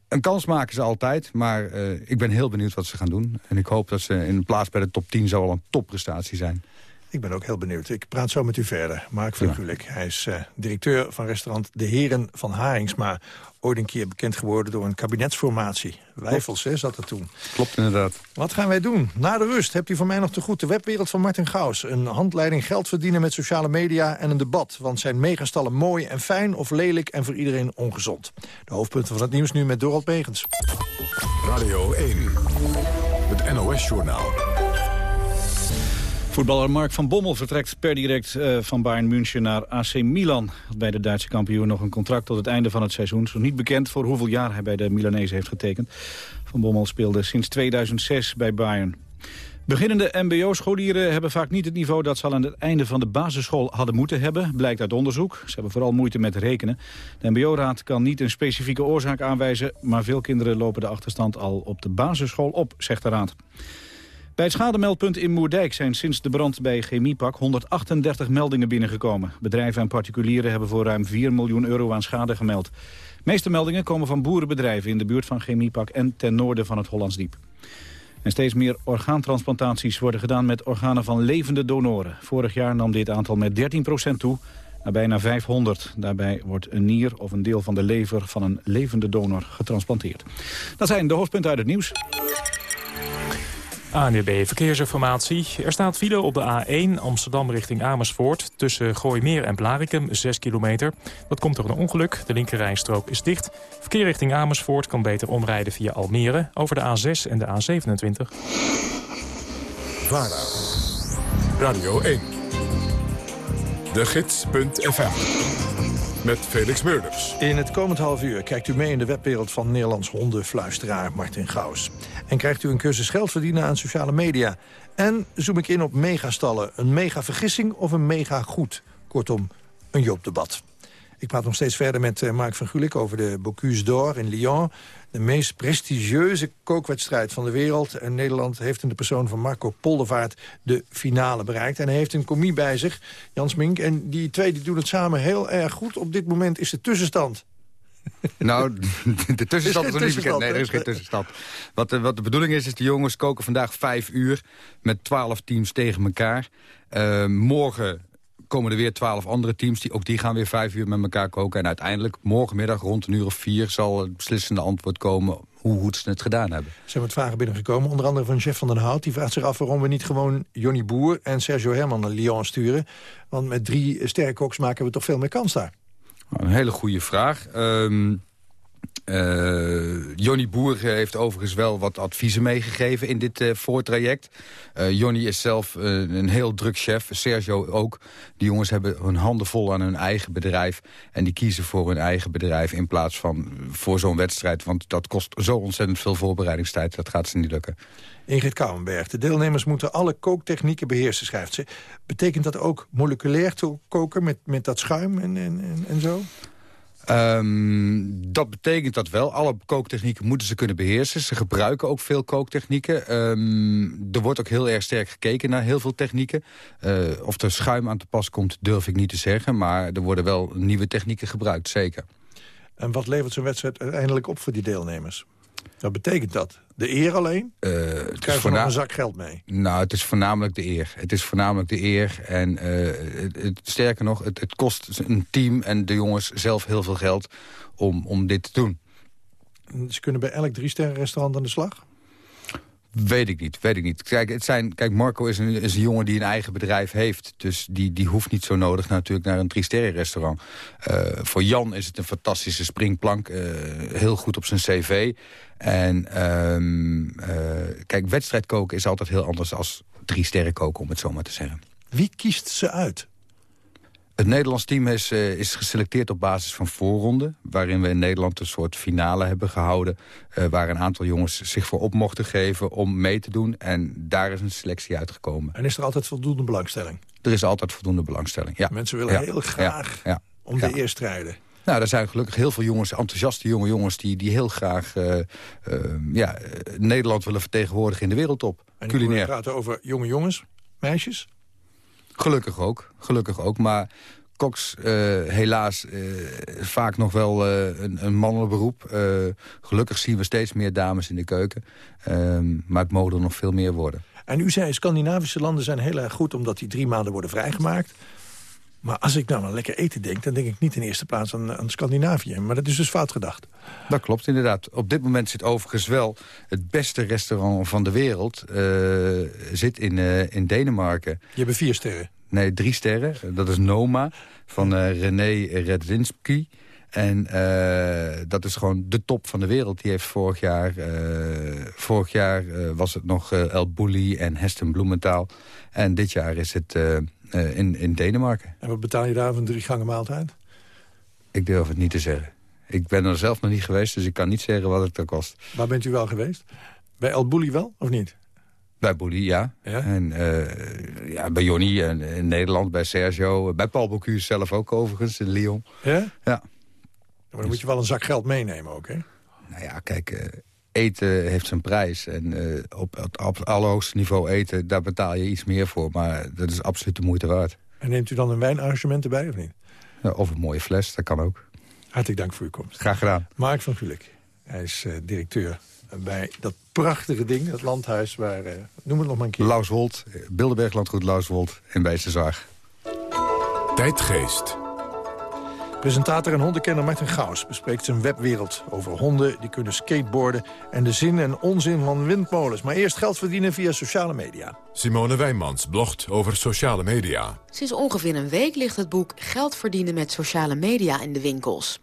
een kans maken ze altijd, maar eh, ik ben heel benieuwd wat ze gaan doen. En ik hoop dat ze in plaats bij de top 10 zal wel een topprestatie zijn. Ik ben ook heel benieuwd. Ik praat zo met u verder. Mark van Gulik, hij is eh, directeur van restaurant De Heren van Haringsma. Ooit een keer bekend geworden door een kabinetsformatie. Wijfels, hè, zat er toen. Klopt inderdaad. Wat gaan wij doen? Na de rust hebt u van mij nog te goed de webwereld van Martin Gaus. Een handleiding geld verdienen met sociale media en een debat. Want zijn megastallen mooi en fijn of lelijk en voor iedereen ongezond? De hoofdpunten van het nieuws nu met Dorald Megens. Radio 1, het NOS-journaal. Voetballer Mark van Bommel vertrekt per direct eh, van Bayern München naar AC Milan. Had Bij de Duitse kampioen nog een contract tot het einde van het seizoen. Nog niet bekend voor hoeveel jaar hij bij de Milanese heeft getekend. Van Bommel speelde sinds 2006 bij Bayern. Beginnende mbo-scholieren hebben vaak niet het niveau dat ze al aan het einde van de basisschool hadden moeten hebben, blijkt uit onderzoek. Ze hebben vooral moeite met rekenen. De mbo-raad kan niet een specifieke oorzaak aanwijzen, maar veel kinderen lopen de achterstand al op de basisschool op, zegt de raad. Bij het schademeldpunt in Moerdijk zijn sinds de brand bij Chemiepak 138 meldingen binnengekomen. Bedrijven en particulieren hebben voor ruim 4 miljoen euro aan schade gemeld. De meeste meldingen komen van boerenbedrijven in de buurt van Chemiepak en ten noorden van het Hollandsdiep. En steeds meer orgaantransplantaties worden gedaan met organen van levende donoren. Vorig jaar nam dit aantal met 13% toe naar bijna 500. Daarbij wordt een nier of een deel van de lever van een levende donor getransplanteerd. Dat zijn de hoofdpunten uit het nieuws. ANWB Verkeersinformatie. Er staat file op de A1 Amsterdam richting Amersfoort... tussen Gooimeer en Blarikum, 6 kilometer. Dat komt door een ongeluk. De linkerrijstrook is dicht. Verkeer richting Amersfoort kan beter omrijden via Almere... over de A6 en de A27. VARA, Radio 1, de gids.fm, met Felix Meurders. In het komend half uur kijkt u mee in de webwereld van Nederlands hondenfluisteraar Martin Gaus. En krijgt u een cursus geld verdienen aan sociale media. En zoom ik in op megastallen. Een mega vergissing of een mega goed? Kortom, een Joop-debat. Ik praat nog steeds verder met eh, Mark van Gulik over de Bocuse d'Or in Lyon. De meest prestigieuze kookwedstrijd van de wereld. En Nederland heeft in de persoon van Marco Poldervaart de finale bereikt. En hij heeft een comie bij zich, Jans Mink. En die twee die doen het samen heel erg goed. Op dit moment is de tussenstand Nou, de tussenstand is nog niet bekend. Nee, er is geen tussenstand. Wat de, wat de bedoeling is, is de jongens koken vandaag vijf uur... met twaalf teams tegen elkaar. Eh, morgen komen er weer twaalf andere teams. Die, ook die gaan weer vijf uur met elkaar koken. En uiteindelijk, morgenmiddag rond een uur of vier... zal het beslissende antwoord komen hoe goed ze het gedaan hebben. Er zijn wat vragen binnengekomen. Onder andere van Jeff van den Hout. Die vraagt zich af waarom we niet gewoon Johnny Boer en Sergio Herman naar Lyon sturen. Want met drie sterrenkoks maken we toch veel meer kans daar. Een hele goede vraag. Ehm, Uh, Jonny Boer heeft overigens wel wat adviezen meegegeven in dit uh, voortraject. Uh, Jonny is zelf een heel druk chef, Sergio ook. Die jongens hebben hun handen vol aan hun eigen bedrijf. En die kiezen voor hun eigen bedrijf in plaats van voor zo'n wedstrijd. Want dat kost zo ontzettend veel voorbereidingstijd. Dat gaat ze niet lukken. Ingrid Kouwenberg, de deelnemers moeten alle kooktechnieken beheersen, schrijft ze. Betekent dat ook moleculair te koken met, met dat schuim en, en, en zo? Um, dat betekent dat wel. Alle kooktechnieken moeten ze kunnen beheersen. Ze gebruiken ook veel kooktechnieken. Um, er wordt ook heel erg sterk gekeken naar heel veel technieken. Uh, of er schuim aan te pas komt, durf ik niet te zeggen. Maar er worden wel nieuwe technieken gebruikt, zeker. En wat levert zo'n wedstrijd uiteindelijk op voor die deelnemers? Wat betekent dat? De eer alleen? Uh, het Krijg je nog een zak geld mee? Nou, het is voornamelijk de eer. Het is voornamelijk de eer. En uh, het, sterker nog, het, het, kost een team en de jongens zelf heel veel geld om, om dit te doen. Ze kunnen bij elk drie-sterren restaurant aan de slag? Weet ik niet, weet ik niet. Kijk, het zijn, kijk Marco is een, een jongen die een eigen bedrijf heeft. Dus die, die hoeft niet zo nodig natuurlijk naar een drie restaurant. Uh, voor Jan is het een fantastische springplank. Uh, heel goed op zijn cv. En um, uh, kijk, wedstrijd koken is altijd heel anders als drie sterren koken, om het zo maar te zeggen. Wie kiest ze uit? Het Nederlands team is, uh, is geselecteerd op basis van voorronden... waarin we in Nederland een soort finale hebben gehouden... Uh, waar een aantal jongens zich voor op mochten geven om mee te doen. En daar is een selectie uitgekomen. En is er altijd voldoende belangstelling? Er is altijd voldoende belangstelling, ja. Mensen willen ja. heel graag ja. om de eerst strijden. Nou, er zijn gelukkig heel veel jongens, enthousiaste jonge jongens... die, die heel graag uh, ja, Nederland willen vertegenwoordigen in de wereldtop. En culinair. we praten over jonge jongens, meisjes? Gelukkig ook, gelukkig ook. Maar koks uh, helaas uh, vaak nog wel uh, een, een mannelijk beroep. gelukkig zien we steeds meer dames in de keuken. Ehm, maar het mogen er nog veel meer worden. En u zei, Scandinavische landen zijn heel erg goed... omdat die drie maanden worden vrijgemaakt. Maar als ik nou aan lekker eten denk... dan denk ik niet in eerste plaats aan, aan Scandinavië. Maar dat is dus fout gedacht. Dat klopt inderdaad. Op dit moment zit overigens wel het beste restaurant van de wereld... Uh, zit in, uh, in Denemarken. Je hebt vier sterren? Nee, drie sterren. Dat is Noma van uh, René Redzinski. En uh, dat is gewoon de top van de wereld. Die heeft vorig jaar, uh, vorig jaar uh, was het nog El Bulli en Heston Bloementaal. En dit jaar is het in, in Denemarken. En wat betaal je daar voor een drie gangen maaltijd? Ik durf het niet te zeggen. Ik ben er zelf nog niet geweest, dus ik kan niet zeggen wat het er kost. Waar bent u wel geweest? Bij El Bulli wel, of niet? Bij Bulli, ja. ja? En uh, ja, bij Jonny en in Nederland, bij Sergio. Bij Paul Bocuse zelf ook overigens, in Lyon. Ja? Ja. Maar dan moet je wel een zak geld meenemen ook, hè? Nou ja, kijk, uh, eten heeft zijn prijs. En uh, op het op allerhoogste niveau eten, daar betaal je iets meer voor. Maar dat is absoluut de moeite waard. En neemt u dan een wijnarrangement erbij, of niet? Ja, of een mooie fles, dat kan ook. Hartelijk dank voor uw komst. Graag gedaan. Mark van Gulik, hij is uh, directeur bij dat prachtige ding, het landhuis waar... Uh, noem het nog maar een keer. Lauswold, Bilderberg Landgoed Lauswold in Beesterzaag. Tijdgeest. Presentator en hondenkenner Martin Gauws bespreekt zijn webwereld over honden die kunnen skateboarden en de zin en onzin van windmolens. Maar eerst geld verdienen via sociale media. Simone Wijmans blogt over sociale media. Sinds ongeveer een week ligt het boek Geld verdienen met sociale media in de winkels.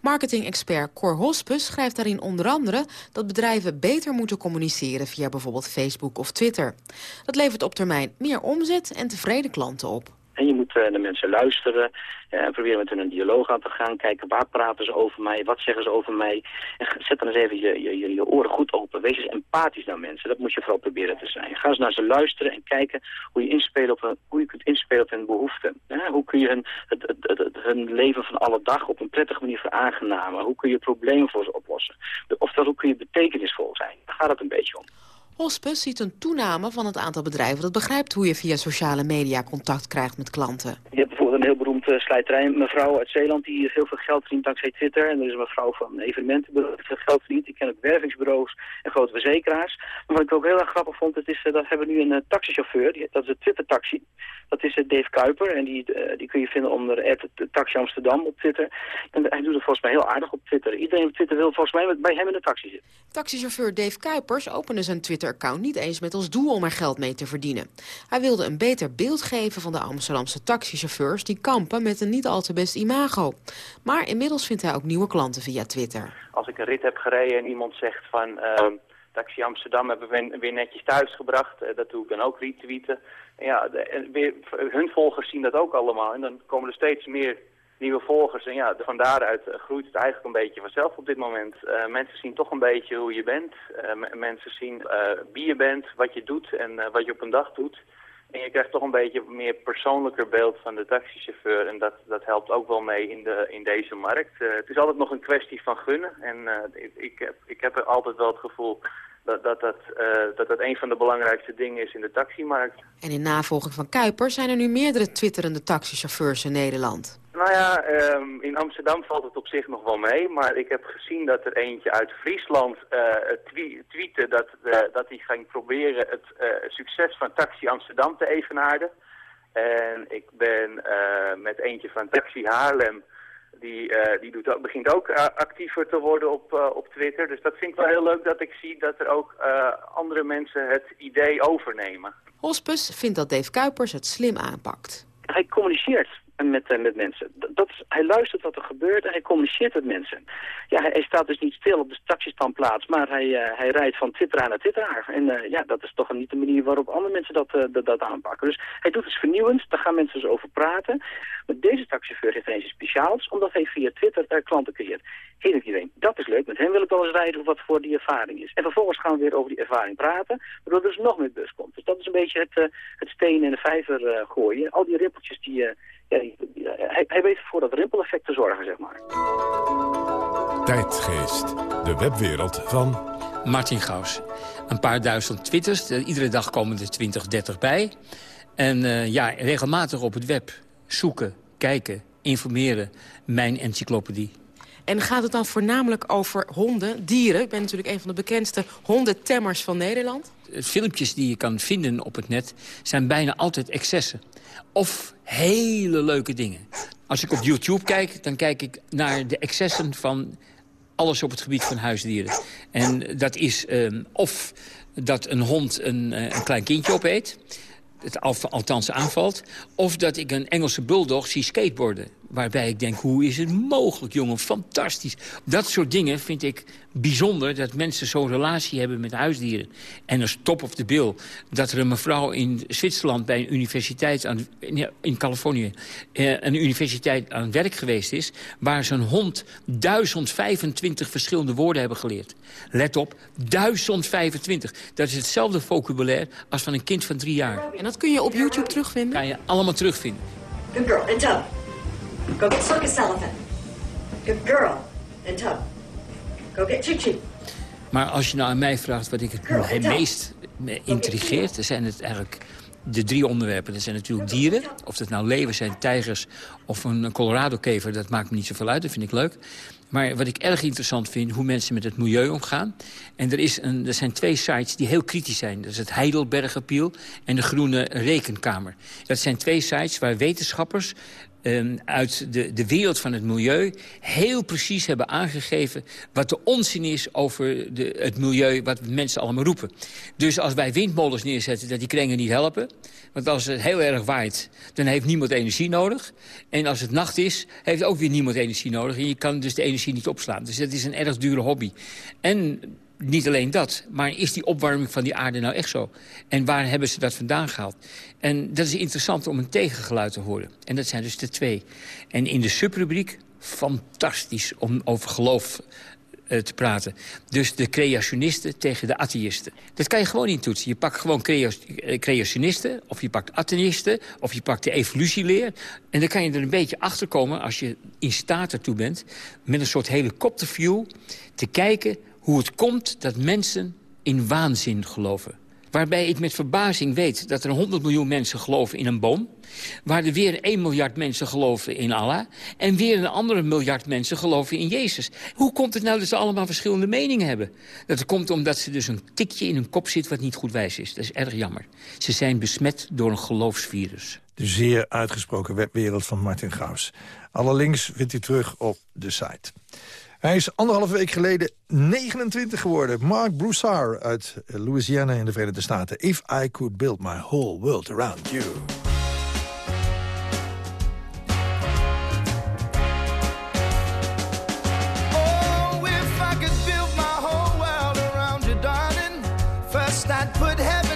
Marketing-expert Cor Hospes schrijft daarin onder andere dat bedrijven beter moeten communiceren via bijvoorbeeld Facebook of Twitter. Dat levert op termijn meer omzet en tevreden klanten op. En naar mensen luisteren en proberen met hun een dialoog aan te gaan. Kijken waar praten ze over mij, wat zeggen ze over mij. En zet dan eens even je, je, je oren goed open. Wees eens empathisch naar mensen. Dat moet je vooral proberen te zijn. Ga eens naar ze luisteren en kijken hoe je, inspelen op, hoe je kunt inspelen op hun behoeften. Ja, hoe kun je hun, het, het, het, hun leven van alle dag op een prettige manier veraangenamen. Hoe kun je problemen voor ze oplossen. Oftewel, hoe kun je betekenisvol zijn. Daar gaat het een beetje om. Hospes ziet een toename van het aantal bedrijven dat begrijpt hoe je via sociale media contact krijgt met klanten. Een heel beroemde slijterij, een mevrouw uit Zeeland die heel veel geld verdient dankzij Twitter. En er is een mevrouw van evenementenbureau die veel geld verdient. Ik ken ook wervingsbureaus en grote verzekeraars. Maar wat ik ook heel erg grappig vond, het is, dat hebben we nu een uh, taxichauffeur, die, dat is een Twitter-taxi. Dat is Dave Kuiper en die, die kun je vinden onder Taxi Amsterdam op Twitter. En hij doet het volgens mij heel aardig op Twitter. Iedereen op Twitter wil volgens mij bij hem in de taxi zitten. Taxichauffeur Dave Kuipers opende zijn Twitter-account niet eens met als doel om er geld mee te verdienen. Hij wilde een beter beeld geven van de Amsterdamse taxichauffeurs kampen met een niet al te best imago. Maar inmiddels vindt hij ook nieuwe klanten via Twitter. Als ik een rit heb gereden en iemand zegt van... ehm, Taxi Amsterdam hebben we weer netjes thuisgebracht. eh, dat doe ik dan ook retweeten. En ja, de, weer, hun volgers zien dat ook allemaal. En dan komen er steeds meer nieuwe volgers. En ja, van daaruit eh, groeit het eigenlijk een beetje vanzelf op dit moment. Eh, mensen zien toch een beetje hoe je bent. Mensen zien wie je bent, wat je doet en wat je op een dag doet. En je krijgt toch een beetje meer persoonlijker beeld van de taxichauffeur. En dat, dat helpt ook wel mee in, de, in deze markt. Eh, het is altijd nog een kwestie van gunnen. En eh, ik, ik, heb, ik heb er altijd wel het gevoel dat dat, dat, eh, dat dat een van de belangrijkste dingen is in de taximarkt. En in navolging van Kuiper zijn er nu meerdere twitterende taxichauffeurs in Nederland. Nou ja, ehm, in Amsterdam valt het op zich nog wel mee. Maar ik heb gezien dat er eentje uit Friesland twe tweette dat, eh, dat hij ging proberen het succes van Taxi Amsterdam te evenaarden. En ik ben met eentje van Taxi Haarlem, die, eh, die doet ook, begint ook eh, actiever te worden op, eh, op Twitter. Dus dat vind ik wel heel leuk dat ik zie dat er ook eh, andere mensen het idee overnemen. Hospes vindt dat Dave Kuipers het slim aanpakt. Hij communiceert met, eh, met mensen. Dat, hij luistert wat er gebeurt en hij communiceert met mensen. Ja, hij, staat dus niet stil op de taxistandplaats, maar hij, eh, hij rijdt van twitteraar naar twitteraar. En eh, ja, dat is toch niet de manier waarop andere mensen dat, dat, aanpakken. Dus hij doet iets vernieuwends, daar gaan mensen dus over praten. Maar deze taxichauffeur heeft ineens iets speciaals, omdat hij via Twitter klanten creëert. Denkt iedereen, dat is leuk, met hem wil ik wel eens rijden, wat voor die ervaring is. En vervolgens gaan we weer over die ervaring praten, waardoor er dus nog meer bus komt. Dus dat is een beetje het, het steen in de vijver gooien. Al die rimpeltjes die... hij weet voor dat rimpeleffect te zorgen, zeg maar. Tijdgeest, de webwereld van... Martin Gaus. Een paar duizend twitters. Eh, Iedere dag komen er 20, 30 bij. En eh, ja, regelmatig op het web zoeken, kijken, informeren. Mijn encyclopedie. En gaat het dan voornamelijk over honden, dieren? Ik ben natuurlijk een van de bekendste hondentemmers van Nederland. Filmpjes die je kan vinden op het net zijn bijna altijd excessen. Of hele leuke dingen. Als ik op YouTube kijk, dan kijk ik naar de excessen van alles op het gebied van huisdieren. En dat is ehm, of dat een hond een, eh, een klein kindje opeet het al- althans aanvalt. Of dat ik een Engelse bulldog zie skateboarden. Waarbij ik denk, hoe is het mogelijk, jongen? Fantastisch. Dat soort dingen vind ik bijzonder. Dat mensen zo'n relatie hebben met huisdieren. En een stop of de bil. Dat er een mevrouw in Zwitserland bij een universiteit... Aan, in, in Californië, eh, een universiteit aan het werk geweest is... waar zijn hond 1025 verschillende woorden hebben geleerd. Let op, 1025. Dat is hetzelfde vocabulaire als van een kind van drie jaar. En dat kun je op YouTube terugvinden? Kan je allemaal terugvinden. Good girl, in tub. Go get circus elephant. Good girl, in tub. Go get Chi-Chi. Maar als je nou aan mij vraagt wat ik het meest me intrigeert... dan zijn het eigenlijk de drie onderwerpen. Dat zijn natuurlijk dieren. Of dat nou leeuwen zijn, tijgers of een Colorado-kever... dat maakt me niet zoveel uit, dat vind ik leuk. Maar wat ik erg interessant vind, hoe mensen met het milieu omgaan. En er, is een, er zijn twee sites die heel kritisch zijn. Dat is het Heidelbergappeal en de Groene Rekenkamer. Dat zijn twee sites waar wetenschappers ehm, uit de, de wereld van het milieu... heel precies hebben aangegeven wat de onzin is over de, het milieu... wat mensen allemaal roepen. Dus als wij windmolens neerzetten, dat die kringen niet helpen... want als het heel erg waait, dan heeft niemand energie nodig. En als het nacht is, heeft ook weer niemand energie nodig. En je kan dus de energie niet opslaan. Dus dat is een erg dure hobby. En niet alleen dat, maar is die opwarming van die aarde nou echt zo? En waar hebben ze dat vandaan gehaald? En dat is interessant om een tegengeluid te horen. En dat zijn dus de twee. En in de subrubriek, fantastisch om over geloof eh, te praten. Dus de creationisten tegen de atheïsten. Dat kan je gewoon niet toetsen. Je pakt gewoon eh, creationisten, of je pakt atheïsten... of je pakt de evolutieleer. En dan kan je er een beetje achter komen als je in staat ertoe bent... met een soort helikopterview te kijken hoe het komt dat mensen in waanzin geloven. Waarbij ik met verbazing weet dat er 100 miljoen mensen geloven in een boom. Waar er weer 1 miljard mensen geloven in Allah. En weer een andere miljard mensen geloven in Jezus. Hoe komt het nou dat ze allemaal verschillende meningen hebben? Dat komt omdat ze dus een tikje in hun kop zit wat niet goed wijs is. Dat is erg jammer. Ze zijn besmet door een geloofsvirus. De zeer uitgesproken webwereld van Martin Gaus. Alle links vindt u terug op de site. Hij is anderhalve week geleden 29 geworden. Mark Broussard uit Louisiana in de Verenigde Staten. If I could build my whole world around you. darling. First I'd put heaven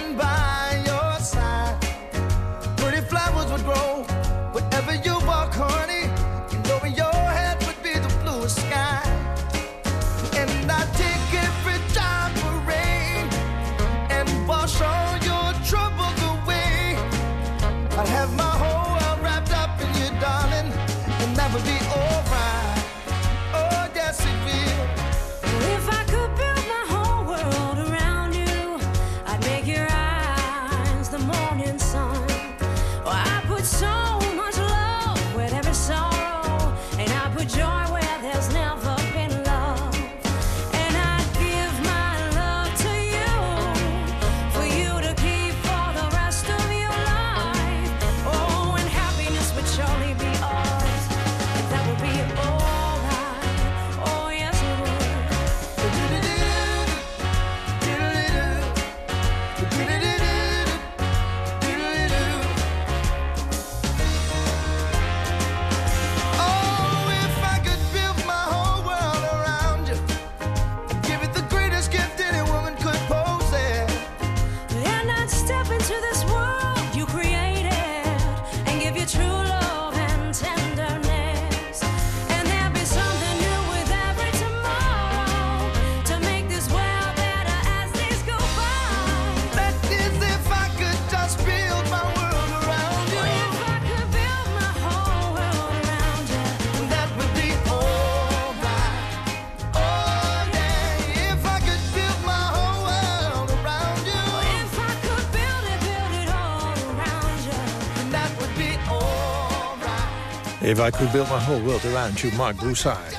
If I could build my whole world around you, Mark Broussard.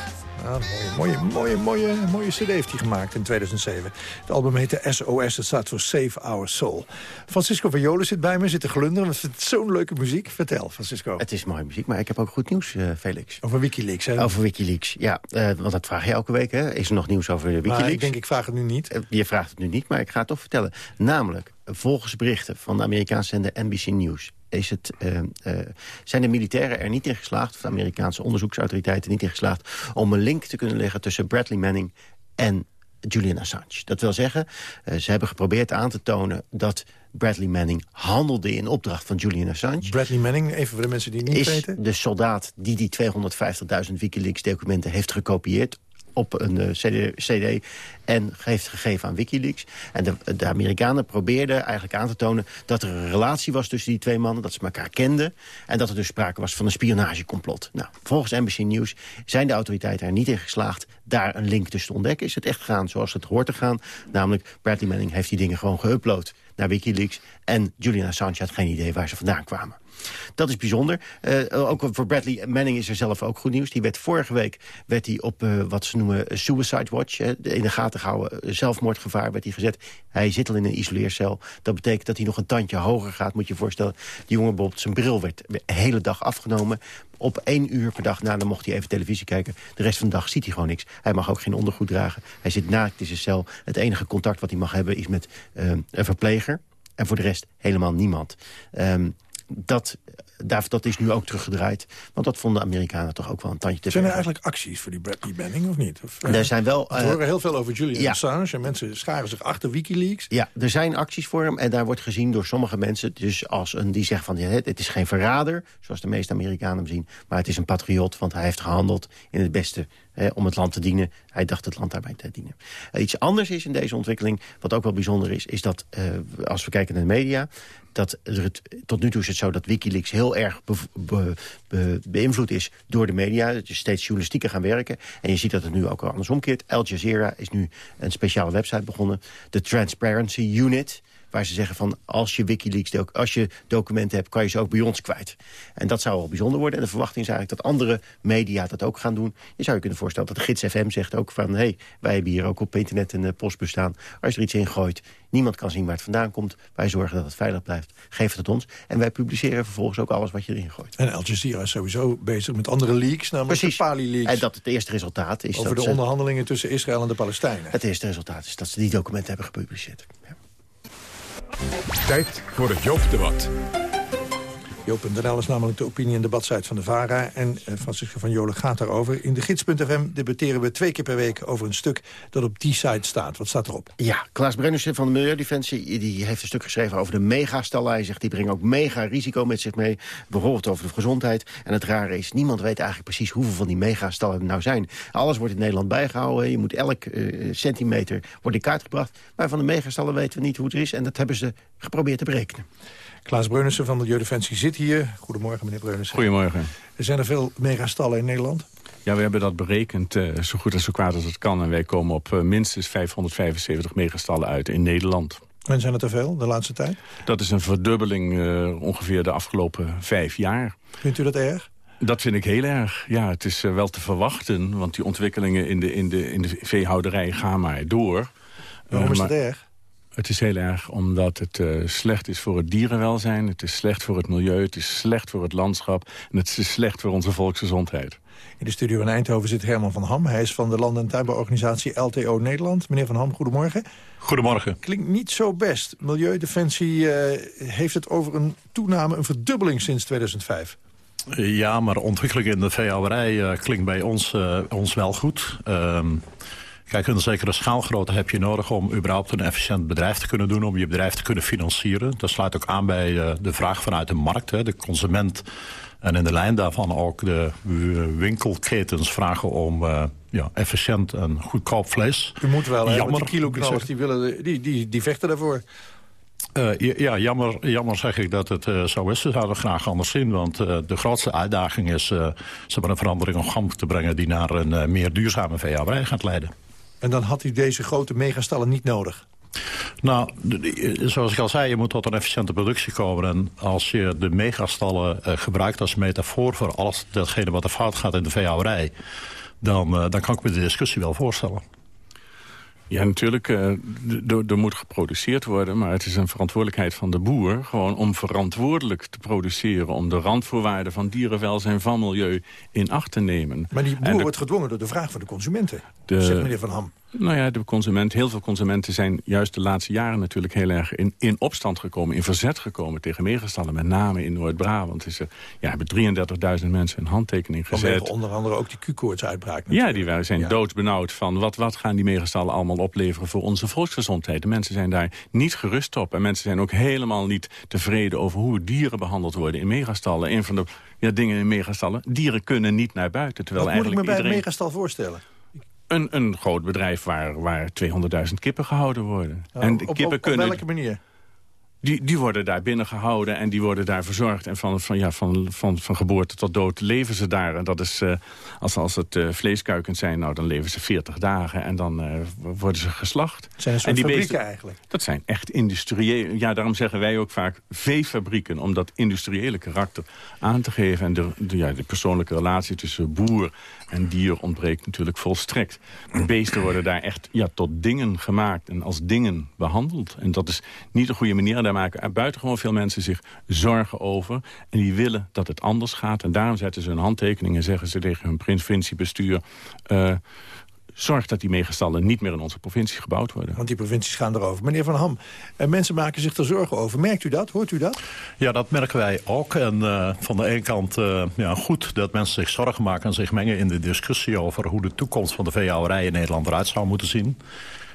Mooie, mooie, mooie, mooie, mooie cd heeft hij gemaakt in 2007. Het album heette SOS, dat staat voor Save Our Soul. Francisco van Jolen zit bij me, zit te glunderen. Vindt zo'n leuke muziek? Vertel, Francisco. Het is mooie muziek, maar ik heb ook goed nieuws, eh, Felix. Over Wikileaks, hè? Over Wikileaks, ja. eh, want dat vraag je elke week, hè? Is er nog nieuws over Wikileaks? Maar ik denk, ik vraag het nu niet. Eh, Je vraagt het nu niet, maar ik ga het toch vertellen. Namelijk, volgens berichten van de Amerikaanse zender NBC News... Is het, eh, eh, zijn de militairen er niet in geslaagd... of de Amerikaanse onderzoeksautoriteiten niet in geslaagd... om een link te kunnen leggen tussen Bradley Manning en Julian Assange. Dat wil zeggen, eh, ze hebben geprobeerd aan te tonen... dat Bradley Manning handelde in opdracht van Julian Assange. Bradley Manning, even voor de mensen die het niet is weten. de soldaat die die 250.000 Wikileaks-documenten heeft gekopieerd op een eh, CD, en heeft gegeven aan Wikileaks. En de, de Amerikanen probeerden eigenlijk aan te tonen... dat er een relatie was tussen die twee mannen, dat ze elkaar kenden... en dat er dus sprake was van een spionagecomplot. Nou, volgens NBC News zijn de autoriteiten er niet in geslaagd... daar een link tussen te ontdekken. Is het echt gegaan zoals het hoort te gaan? Namelijk, Bradley Manning heeft die dingen gewoon geüpload naar Wikileaks... en Julian Assange had geen idee waar ze vandaan kwamen. Dat is bijzonder. Eh, ook voor Bradley Manning is er zelf ook goed nieuws. Die werd vorige week werd hij op eh, wat ze noemen suicide watch... in de gaten gehouden, eh, zelfmoordgevaar werd hij gezet. Hij zit al in een isoleercel. Dat betekent dat hij nog een tandje hoger gaat. Moet je je voorstellen, die jongen bijvoorbeeld zijn bril werd de hele dag afgenomen. Op één uur per dag, nou, dan mocht hij even televisie kijken. De rest van de dag ziet hij gewoon niks. Hij mag ook geen ondergoed dragen. Hij zit naakt in zijn cel. Het enige contact wat hij mag hebben is met eh, een verpleger. En voor de rest helemaal niemand. Ehm, dat, daar, dat is nu ook teruggedraaid. Want dat vonden de Amerikanen toch ook wel een tandje te Zijn er eigenlijk acties voor die Bradley Manning, of niet? Of, Er zijn wel, We eh, horen heel veel over Julian ja. Assange... en mensen scharen zich achter Wikileaks. Ja, er zijn acties voor hem en daar wordt gezien door sommige mensen... dus als een die zegt van ja, het is geen verrader, zoals de meeste Amerikanen hem zien... maar het is een patriot, want hij heeft gehandeld in het beste hè, om het land te dienen. Hij dacht het land daarbij te dienen. Eh, iets anders is in deze ontwikkeling, wat ook wel bijzonder is... is dat, eh, als we kijken naar de media... dat tot nu toe is het zo dat Wikileaks heel erg beïnvloed is door de media. Dat je steeds journalistieker gaan werken. En je ziet dat het nu ook al andersom keert. Al Jazeera is nu een speciale website begonnen. De Transparency Unit waar ze zeggen van als je Wikileaks, als je documenten hebt, kan je ze ook bij ons kwijt. En dat zou wel bijzonder worden. En de verwachting is eigenlijk dat andere media dat ook gaan doen. Je zou je kunnen voorstellen dat de Gids FM zegt ook van... hé, hey, wij hebben hier ook op internet een eh, postbus staan. Als je er iets in gooit, niemand kan zien waar het vandaan komt. Wij zorgen dat het veilig blijft. Geef het ons. En wij publiceren vervolgens ook alles wat je erin gooit. En Al Jazeera is sowieso bezig met andere leaks, namelijk Precies. de Pali-leaks. En dat het eerste resultaat is Over dat de onderhandelingen tussen Israël en de Palestijnen. Het eerste resultaat is dat ze die documenten hebben gepubliceerd. Tijd voor het Joop-debat. Jo.nl is namelijk de opinie- en debatsite van de VARA. En eh, Francisco van Jolen gaat daarover. In de gids.fm debatteren we twee keer per week over een stuk dat op die site staat. Wat staat erop? Ja, Klaas Brennersen van de Milieudefensie die heeft een stuk geschreven over de megastallen. Hij zegt die brengen ook mega risico met zich mee. Bijvoorbeeld over de gezondheid. En het rare is, niemand weet eigenlijk precies hoeveel van die megastallen er nou zijn. Alles wordt in Nederland bijgehouden. Je moet elk eh, centimeter wordt in kaart gebracht. Maar van de megastallen weten we niet hoe het is. En dat hebben ze geprobeerd te berekenen. Klaas Breunissen van de Milieudefensie zit hier. Goedemorgen, meneer Breunissen. Goedemorgen. Er zijn er veel megastallen in Nederland? Ja, we hebben dat berekend eh, zo goed en zo kwaad als het kan. En wij komen op eh, minstens 575 megastallen uit in Nederland. En zijn het er veel de laatste tijd? Dat is een verdubbeling eh, ongeveer de afgelopen vijf jaar. Vindt u dat erg? Dat vind ik heel erg. Ja, het is wel te verwachten, want die ontwikkelingen in de, in de, in de veehouderij gaan maar door. Waarom is maar- dat erg? Het is heel erg omdat het eh, slecht is voor het dierenwelzijn. Het is slecht voor het milieu. Het is slecht voor het landschap. En het is slecht voor onze volksgezondheid. In de studio in Eindhoven zit Herman van Ham. Hij is van de land- en tuinbouworganisatie LTO Nederland. Meneer van Ham, goedemorgen. Goedemorgen. Klinkt niet zo best. Milieudefensie eh, heeft het over een toename, een verdubbeling sinds 2005. Ja, maar ontwikkeling in de veehouderij eh, klinkt bij ons, ons wel goed. Ehm, kijk, een zekere schaalgrootte heb je nodig om überhaupt een efficiënt bedrijf te kunnen doen, om je bedrijf te kunnen financieren. Dat sluit ook aan bij eh, de vraag vanuit de markt, hè, de consument. En in de lijn daarvan ook de winkelketens vragen om eh, ja, efficiënt en goedkoop vlees. U moet wel, hè? Jammer, want die kiloknallers die, willen, die, die, die vechten daarvoor. Eh, ja, ja, jammer, jammer zeg ik dat het zo is. Ze zouden graag anders zien. Want de grootste uitdaging is ze hebben een verandering op gang te brengen... die naar een meer duurzame veehouderij gaat leiden. En dan had u deze grote megastallen niet nodig. Nou, de- zoals ik al zei, je moet tot een efficiënte productie komen. En als je de megastallen eh, gebruikt als metafoor voor alles datgene wat er fout gaat in de veehouderij... dan, eh, dan kan ik me de discussie wel voorstellen. Ja, natuurlijk, eh, er moet geproduceerd worden... maar het is een verantwoordelijkheid van de boer... gewoon om verantwoordelijk te produceren... om de randvoorwaarden van dierenwelzijn, van milieu in acht te nemen. Maar die boer de- wordt gedwongen door de vraag van de consumenten. De- Zegt meneer Van Ham. Nou ja, de consument, heel veel consumenten zijn juist de laatste jaren natuurlijk heel erg in, in opstand gekomen, in verzet gekomen tegen megastallen. Met name in Noord-Brabant is er, ja, hebben 33.000 mensen een handtekening Vanwege gezet. onder andere ook die Q-koortsuitbraak. Ja, die waren- zijn doodsbenauwd van wat, wat gaan die megastallen allemaal opleveren voor onze volksgezondheid. De mensen zijn daar niet gerust op. En mensen zijn ook helemaal niet tevreden over hoe dieren behandeld worden in megastallen. Een van de ja, dingen in megastallen, dieren kunnen niet naar buiten. Terwijl Wat moet ik me bij een iedereen... megastal voorstellen? Een, een groot bedrijf waar, waar 200.000 kippen gehouden worden. En de op, kippen op, kunnen... op welke manier? Die, die worden daar binnen gehouden en die worden daar verzorgd. En van, van, ja, van, van, van geboorte tot dood leven ze daar. En dat is, eh, als, als het eh, vleeskuikens zijn, nou, dan leven ze 40 dagen. En dan eh, worden ze geslacht. Het zijn en die fabrieken beesten- eigenlijk. Dat zijn echt industriële... Ja, daarom zeggen wij ook vaak veefabrieken... om dat industriële karakter aan te geven. En de, de, ja, de persoonlijke relatie tussen boer en dier ontbreekt natuurlijk volstrekt. De beesten worden daar echt ja, tot dingen gemaakt en als dingen behandeld. En dat is niet een goede manier. Daar maken buitengewoon veel mensen zich zorgen over. En die willen dat het anders gaat. En daarom zetten ze een handtekening en zeggen ze tegen hun provinciebestuur... eh, zorg dat die megastallen niet meer in onze provincie gebouwd worden. Want die provincies gaan erover. Meneer Van Ham, eh, mensen maken zich er zorgen over. Merkt u dat? Hoort u dat? Ja, dat merken wij ook. En eh, van de ene kant eh, ja, goed dat mensen zich zorgen maken... en zich mengen in de discussie over hoe de toekomst van de veehouderij in Nederland eruit zou moeten zien.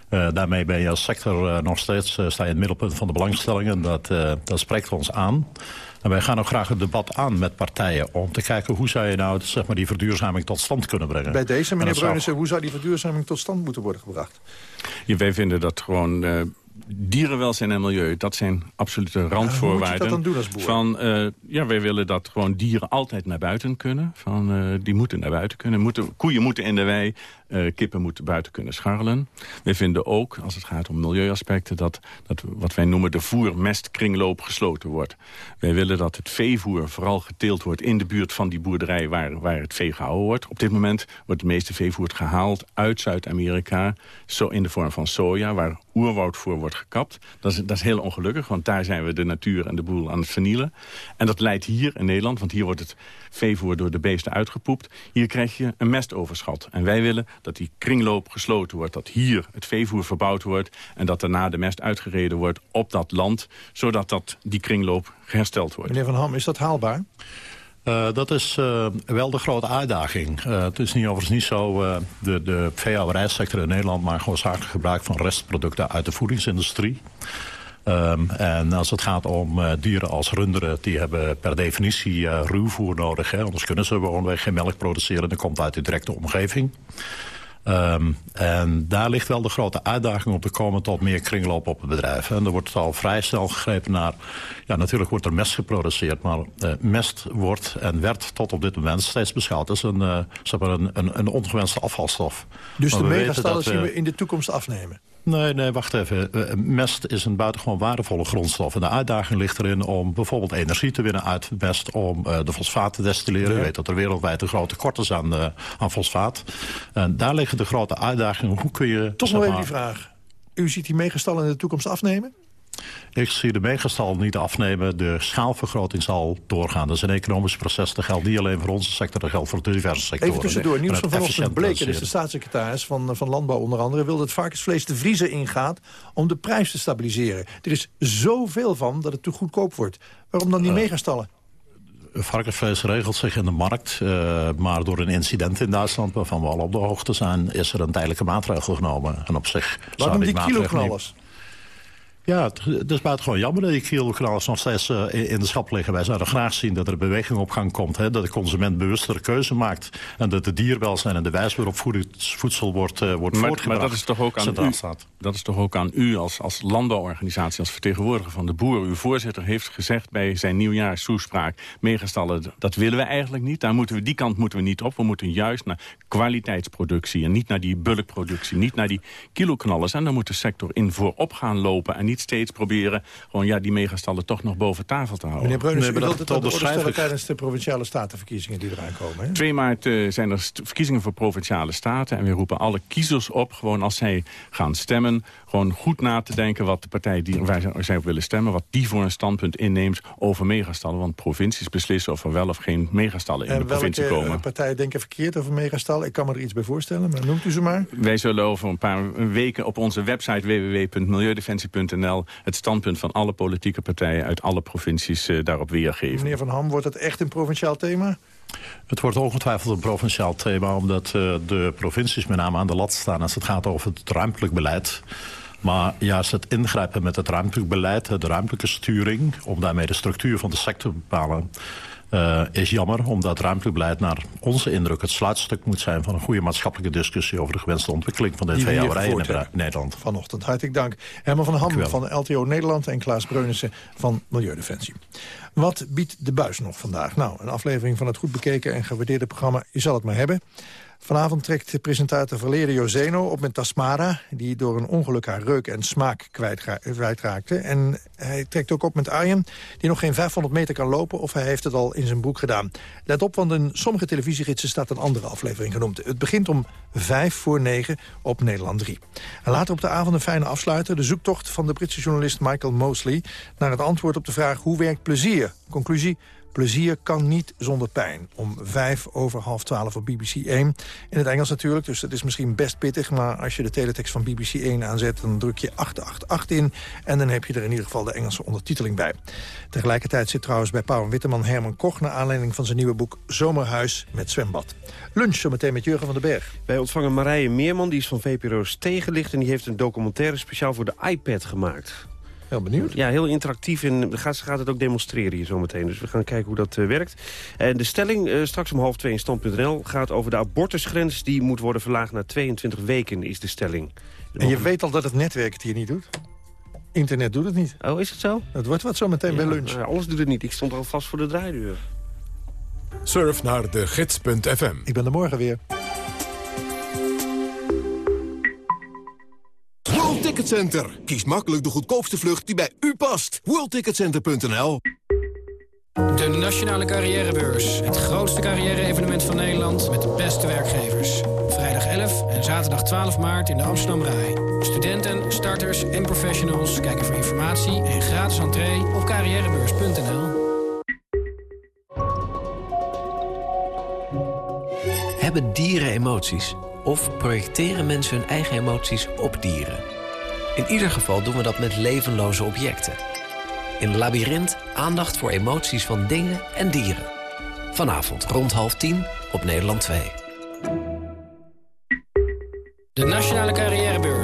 Eh, daarmee ben je als sector nog steeds sta je in het middelpunt van de belangstellingen. Dat, eh, dat spreekt ons aan. En wij gaan ook graag het debat aan met partijen... om te kijken hoe zou je nou zeg maar, die verduurzaming tot stand kunnen brengen. Bij deze, En meneer zou- Breunissen, hoe zou die verduurzaming tot stand moeten worden gebracht? Ja, wij vinden dat gewoon eh, dierenwelzijn en milieu... dat zijn absolute hoe randvoorwaarden. moet je dat dan doen als boer? Van, eh, ja, wij willen dat gewoon dieren altijd naar buiten kunnen. Van, eh, die moeten naar buiten kunnen. Moeten, koeien moeten in de wei, eh, kippen moeten buiten kunnen scharrelen. Wij vinden ook, als het gaat om milieuaspecten... dat, dat wat wij noemen de voermestkringloop gesloten wordt. Wij willen dat het veevoer vooral geteeld wordt... in de buurt van die boerderij waar, waar het vee gehouden wordt. Op dit moment wordt het meeste veevoer gehaald uit Zuid-Amerika... zo in de vorm van soja, waar oerwoud voor wordt gekapt. Dat is, dat is heel ongelukkig, want daar zijn we de natuur en de boel aan het vernielen. En dat leidt hier in Nederland, want hier wordt het veevoer door de beesten uitgepoept. Hier krijg je een mestoverschot. En wij willen dat die kringloop gesloten wordt. Dat hier het veevoer verbouwd wordt en dat daarna de mest uitgereden wordt op dat land. Zodat dat, die kringloop hersteld wordt. Meneer Van Ham, is dat haalbaar? Uh, dat is uh, wel de grote uitdaging. Uh, het is niet overigens niet zo, de, de veehouderijsector in Nederland... maakt gewoon zakelijk gebruik van restproducten uit de voedingsindustrie. Um, en als het gaat om dieren als runderen... die hebben per definitie ruwvoer nodig. Hè, anders kunnen ze gewoon geen melk produceren. Dat komt uit de directe omgeving. Um, en daar ligt wel de grote uitdaging om te komen tot meer kringloop op het bedrijf. En er wordt al vrij snel gegrepen naar... Ja, natuurlijk wordt er mest geproduceerd, maar uh, mest wordt en werd tot op dit moment steeds beschouwd als een, uh, zeg maar een, een, een ongewenste afvalstof. Dus maar de megastallen zien we in de toekomst afnemen? Nee, nee, wacht even. Uh, mest is een buitengewoon waardevolle grondstof. En de uitdaging ligt erin om bijvoorbeeld energie te winnen uit mest... om uh, de fosfaat te destilleren. Ja. Weet dat er wereldwijd een groot tekort is aan, uh, aan fosfaat. En daar liggen de grote uitdagingen. Hoe kun je... Toch nog even die vraag. U ziet die megastallen in de toekomst afnemen? Ik zie de megastal niet afnemen. De schaalvergroting zal doorgaan. Dat is een economisch proces. Dat geldt niet alleen voor onze sector, dat geldt voor diverse sectoren. Even tussendoor. Nieuws van vanochtend bleek, dus de staatssecretaris van, van Landbouw onder andere... wil dat het varkensvlees de vriezer ingaat om de prijs te stabiliseren. Er is zoveel van dat het te goedkoop wordt. Waarom dan die uh, megastallen? varkensvlees regelt zich in de markt. Uh, maar door een incident in Duitsland, waarvan we al op de hoogte zijn... is er een tijdelijke maatregel genomen. En op zich Waarom die kiloknallers? Ja, het, het is buitengewoon jammer dat die kieloknallers nog steeds uh, in de schap liggen. Wij zouden graag zien dat er beweging op gang komt. Hè, dat de consument bewustere keuze maakt. En dat de dierwelzijn en de wijze waarop voedsel wordt, uh, wordt maar, voortgebracht. Maar dat is toch ook aan u, staat. dat is toch ook aan u als, als landbouworganisatie, als vertegenwoordiger van de boeren. Uw voorzitter heeft gezegd bij zijn nieuwjaarstoespraak... megastallen, dat willen we eigenlijk niet. Daar moeten we, die kant moeten we niet op. We moeten juist naar kwaliteitsproductie en niet naar die bulkproductie. Niet naar die kiloknallers. En daar moet de sector in voorop gaan lopen en niet steeds proberen gewoon ja, die megastallen toch nog boven tafel te houden. Meneer Breunens, nee, u wilt de stellen tijdens de Provinciale Statenverkiezingen die eraan komen. Hè? 2 maart uh, zijn er verkiezingen voor Provinciale Staten en we roepen alle kiezers op, gewoon als zij gaan stemmen, gewoon goed na te denken wat de partij die waar zij op willen stemmen, wat die voor een standpunt inneemt over megastallen. Want provincies beslissen of er wel of geen megastallen in en de provincie welke komen. partijen denken verkeerd over megastallen? Ik kan me er iets bij voorstellen, maar noemt u ze maar. Wij zullen over een paar weken op onze website www.milieudefensie.nl het standpunt van alle politieke partijen uit alle provincies uh, daarop weergeven. Meneer Van Ham, wordt het echt een provinciaal thema? Het wordt ongetwijfeld een provinciaal thema... omdat uh, de provincies met name aan de lat staan als het gaat over het ruimtelijk beleid. Maar juist het ingrijpen met het ruimtelijk beleid, de ruimtelijke sturing... om daarmee de structuur van de sector te bepalen... Uh, is jammer, omdat ruimtelijk beleid naar onze indruk... het sluitstuk moet zijn van een goede maatschappelijke discussie... over de gewenste ontwikkeling van de veehouderij in Nederland. Vanochtend hartelijk dank. Herman van Ham van LTO Nederland en Klaas Breunissen van Milieudefensie. Wat biedt de buis nog vandaag? Nou, een aflevering van het goed bekeken en gewaardeerde programma Je zal het maar hebben... Vanavond trekt de presentator Valerio Joseno op met Tasmara... die door een ongeluk haar reuk en smaak kwijtraakte. En hij trekt ook op met Arjen, die nog geen 500 meter kan lopen... of hij heeft het al in zijn broek gedaan. Let op, want in sommige televisiegidsen staat een andere aflevering genoemd. Het begint om 5 voor 9 op Nederland 3. En later op de avond een fijne afsluiter... de zoektocht van de Britse journalist Michael Mosley... naar het antwoord op de vraag hoe werkt plezier? Conclusie... Plezier kan niet zonder pijn. Om vijf over half twaalf op BBC 1. In het Engels natuurlijk, dus dat is misschien best pittig... maar als je de teletext van BBC 1 aanzet... dan druk je 888 in en dan heb je er in ieder geval de Engelse ondertiteling bij. Tegelijkertijd zit trouwens bij Pauw en Witteman Herman Koch... naar aanleiding van zijn nieuwe boek Zomerhuis met zwembad. Lunch zometeen met Jurgen van den Berg. Wij ontvangen Marije Meerman, die is van VPRO's Tegenlicht... en die heeft een documentaire speciaal voor de iPad gemaakt. Heel benieuwd. Ja, heel interactief en gaat, ze gaat het ook demonstreren hier zometeen. Dus we gaan kijken hoe dat uh, werkt. En de stelling uh, straks om half twee in stand.nl gaat over de abortusgrens. Die moet worden verlaagd naar 22 weken, is de stelling. En je weet al dat het netwerk het hier niet doet? Internet doet het niet. Oh, is het zo? Het wordt wat zometeen ja, bij lunch. Nou, alles doet het niet. Ik stond al vast voor de draaideur. Surf naar de gids.fm. Ik ben er morgen weer. Ticket Center. Kies makkelijk de goedkoopste vlucht die bij u past. WorldTicketCenter.nl De Nationale Carrièrebeurs. Het grootste carrière-evenement van Nederland met de beste werkgevers. Vrijdag 11 en zaterdag 12 maart in de Amsterdam Rai. Studenten, starters en professionals kijken voor informatie en gratis entree op carrièrebeurs.nl. Hebben dieren emoties? Of projecteren mensen hun eigen emoties op dieren? In ieder geval doen we dat met levenloze objecten. In Labyrinth aandacht voor emoties van dingen en dieren. Vanavond rond half tien op Nederland 2. De Nationale Carrièrebeurs